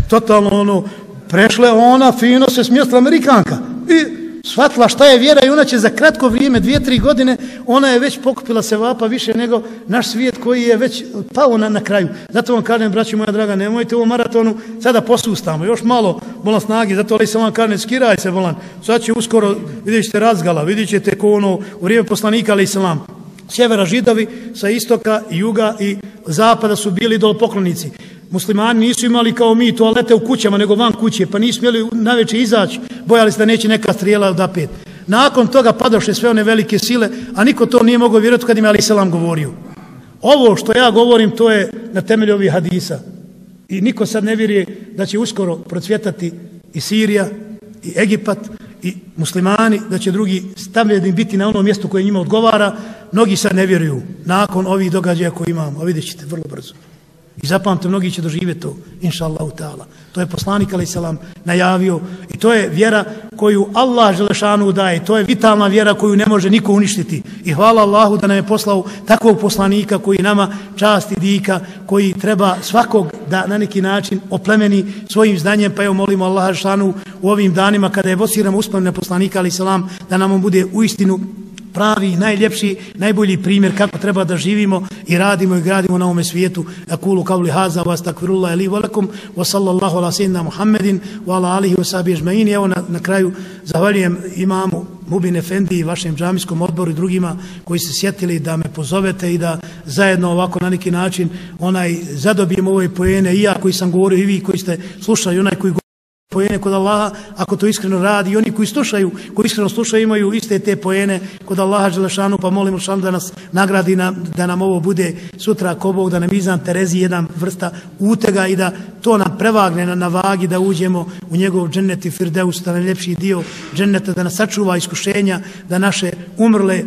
totalno ono, prešle ona, fino se smjestila Amerikanka. I shvatila šta je vjera i ona će za kratko vrijeme, dvije, tri godine, ona je već pokupila se vapa više nego naš svijet koji je već pao na, na kraju. Zato vam kažem, braći moja draga, nemojte u maratonu sada posustamo, još malo bolan snagi, zato ali sam vam kažem, skiraj se bolan, sad će uskoro, vidjet ćete razgala, vidjet ćete ko ono, u vrijeme poslanika, ali islam, sjevera židovi, sa istoka, juga i zapada su bili idolopoklonici. Muslimani nisu imali kao mi toalete u kućama, nego van kuće, pa nisu smjeli najveće izaći, bojali se da neće neka strijela da pet. Nakon toga padoše sve one velike sile, a niko to nije mogao vjerovati kad im Ali Selam govorio. Ovo što ja govorim, to je na temelju ovih hadisa. I niko sad ne vjeruje da će uskoro procvjetati i Sirija, i Egipat, i muslimani, da će drugi stavljeni biti na onom mjestu koje njima odgovara, mnogi sad ne vjeruju nakon ovih događaja koje imamo, a vidjet ćete vrlo brzo. I zapamte, mnogi će doživjeti to, inša Allahu ta'ala. To je poslanik, ali selam, najavio. I to je vjera koju Allah Želešanu daje. To je vitalna vjera koju ne može niko uništiti. I hvala Allahu da nam je poslao takvog poslanika koji nama časti dika, koji treba svakog da na neki način oplemeni svojim znanjem. Pa evo molimo Allah Želešanu u ovim danima kada je vosiramo uspomne poslanika, ali selam, da nam on bude u istinu pravi, najljepši, najbolji primjer kako treba da živimo i radimo i gradimo na ovome svijetu. Akulu kavli haza, vas takvirullah, ili valakum wa sallallahu ala sinna Muhammedin, wa ala alihi wa sabi ježmajini. Evo na, na kraju zahvaljujem imamu Mubin Efendi i vašem džamijskom odboru i drugima koji se sjetili da me pozovete i da zajedno ovako na neki način onaj zadobijem ove pojene i ja koji sam govorio i vi koji ste slušali, onaj koji pojene kod Allaha, ako to iskreno radi. I oni koji slušaju, koji iskreno slušaju, imaju iste te pojene kod Allaha Želešanu, pa molimo šanu da nas nagradi, na, da nam ovo bude sutra ako Bog, da nam izan Terezi jedan vrsta utega i da to nam prevagne na, na vagi, da uđemo u njegov džennet i firdeus, da najljepši dio dženneta, da nas sačuva iskušenja, da naše umrle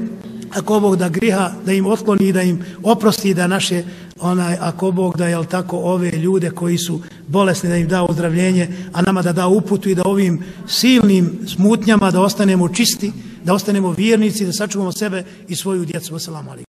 ako Bog da griha, da im otkloni, da im oprosti, da naše, onaj, ako Bog da, jel tako, ove ljude koji su bolesni, da im da ozdravljenje, a nama da da uputu i da ovim silnim smutnjama da ostanemo čisti, da ostanemo vjernici, da sačuvamo sebe i svoju djecu. Assalamu alaikum.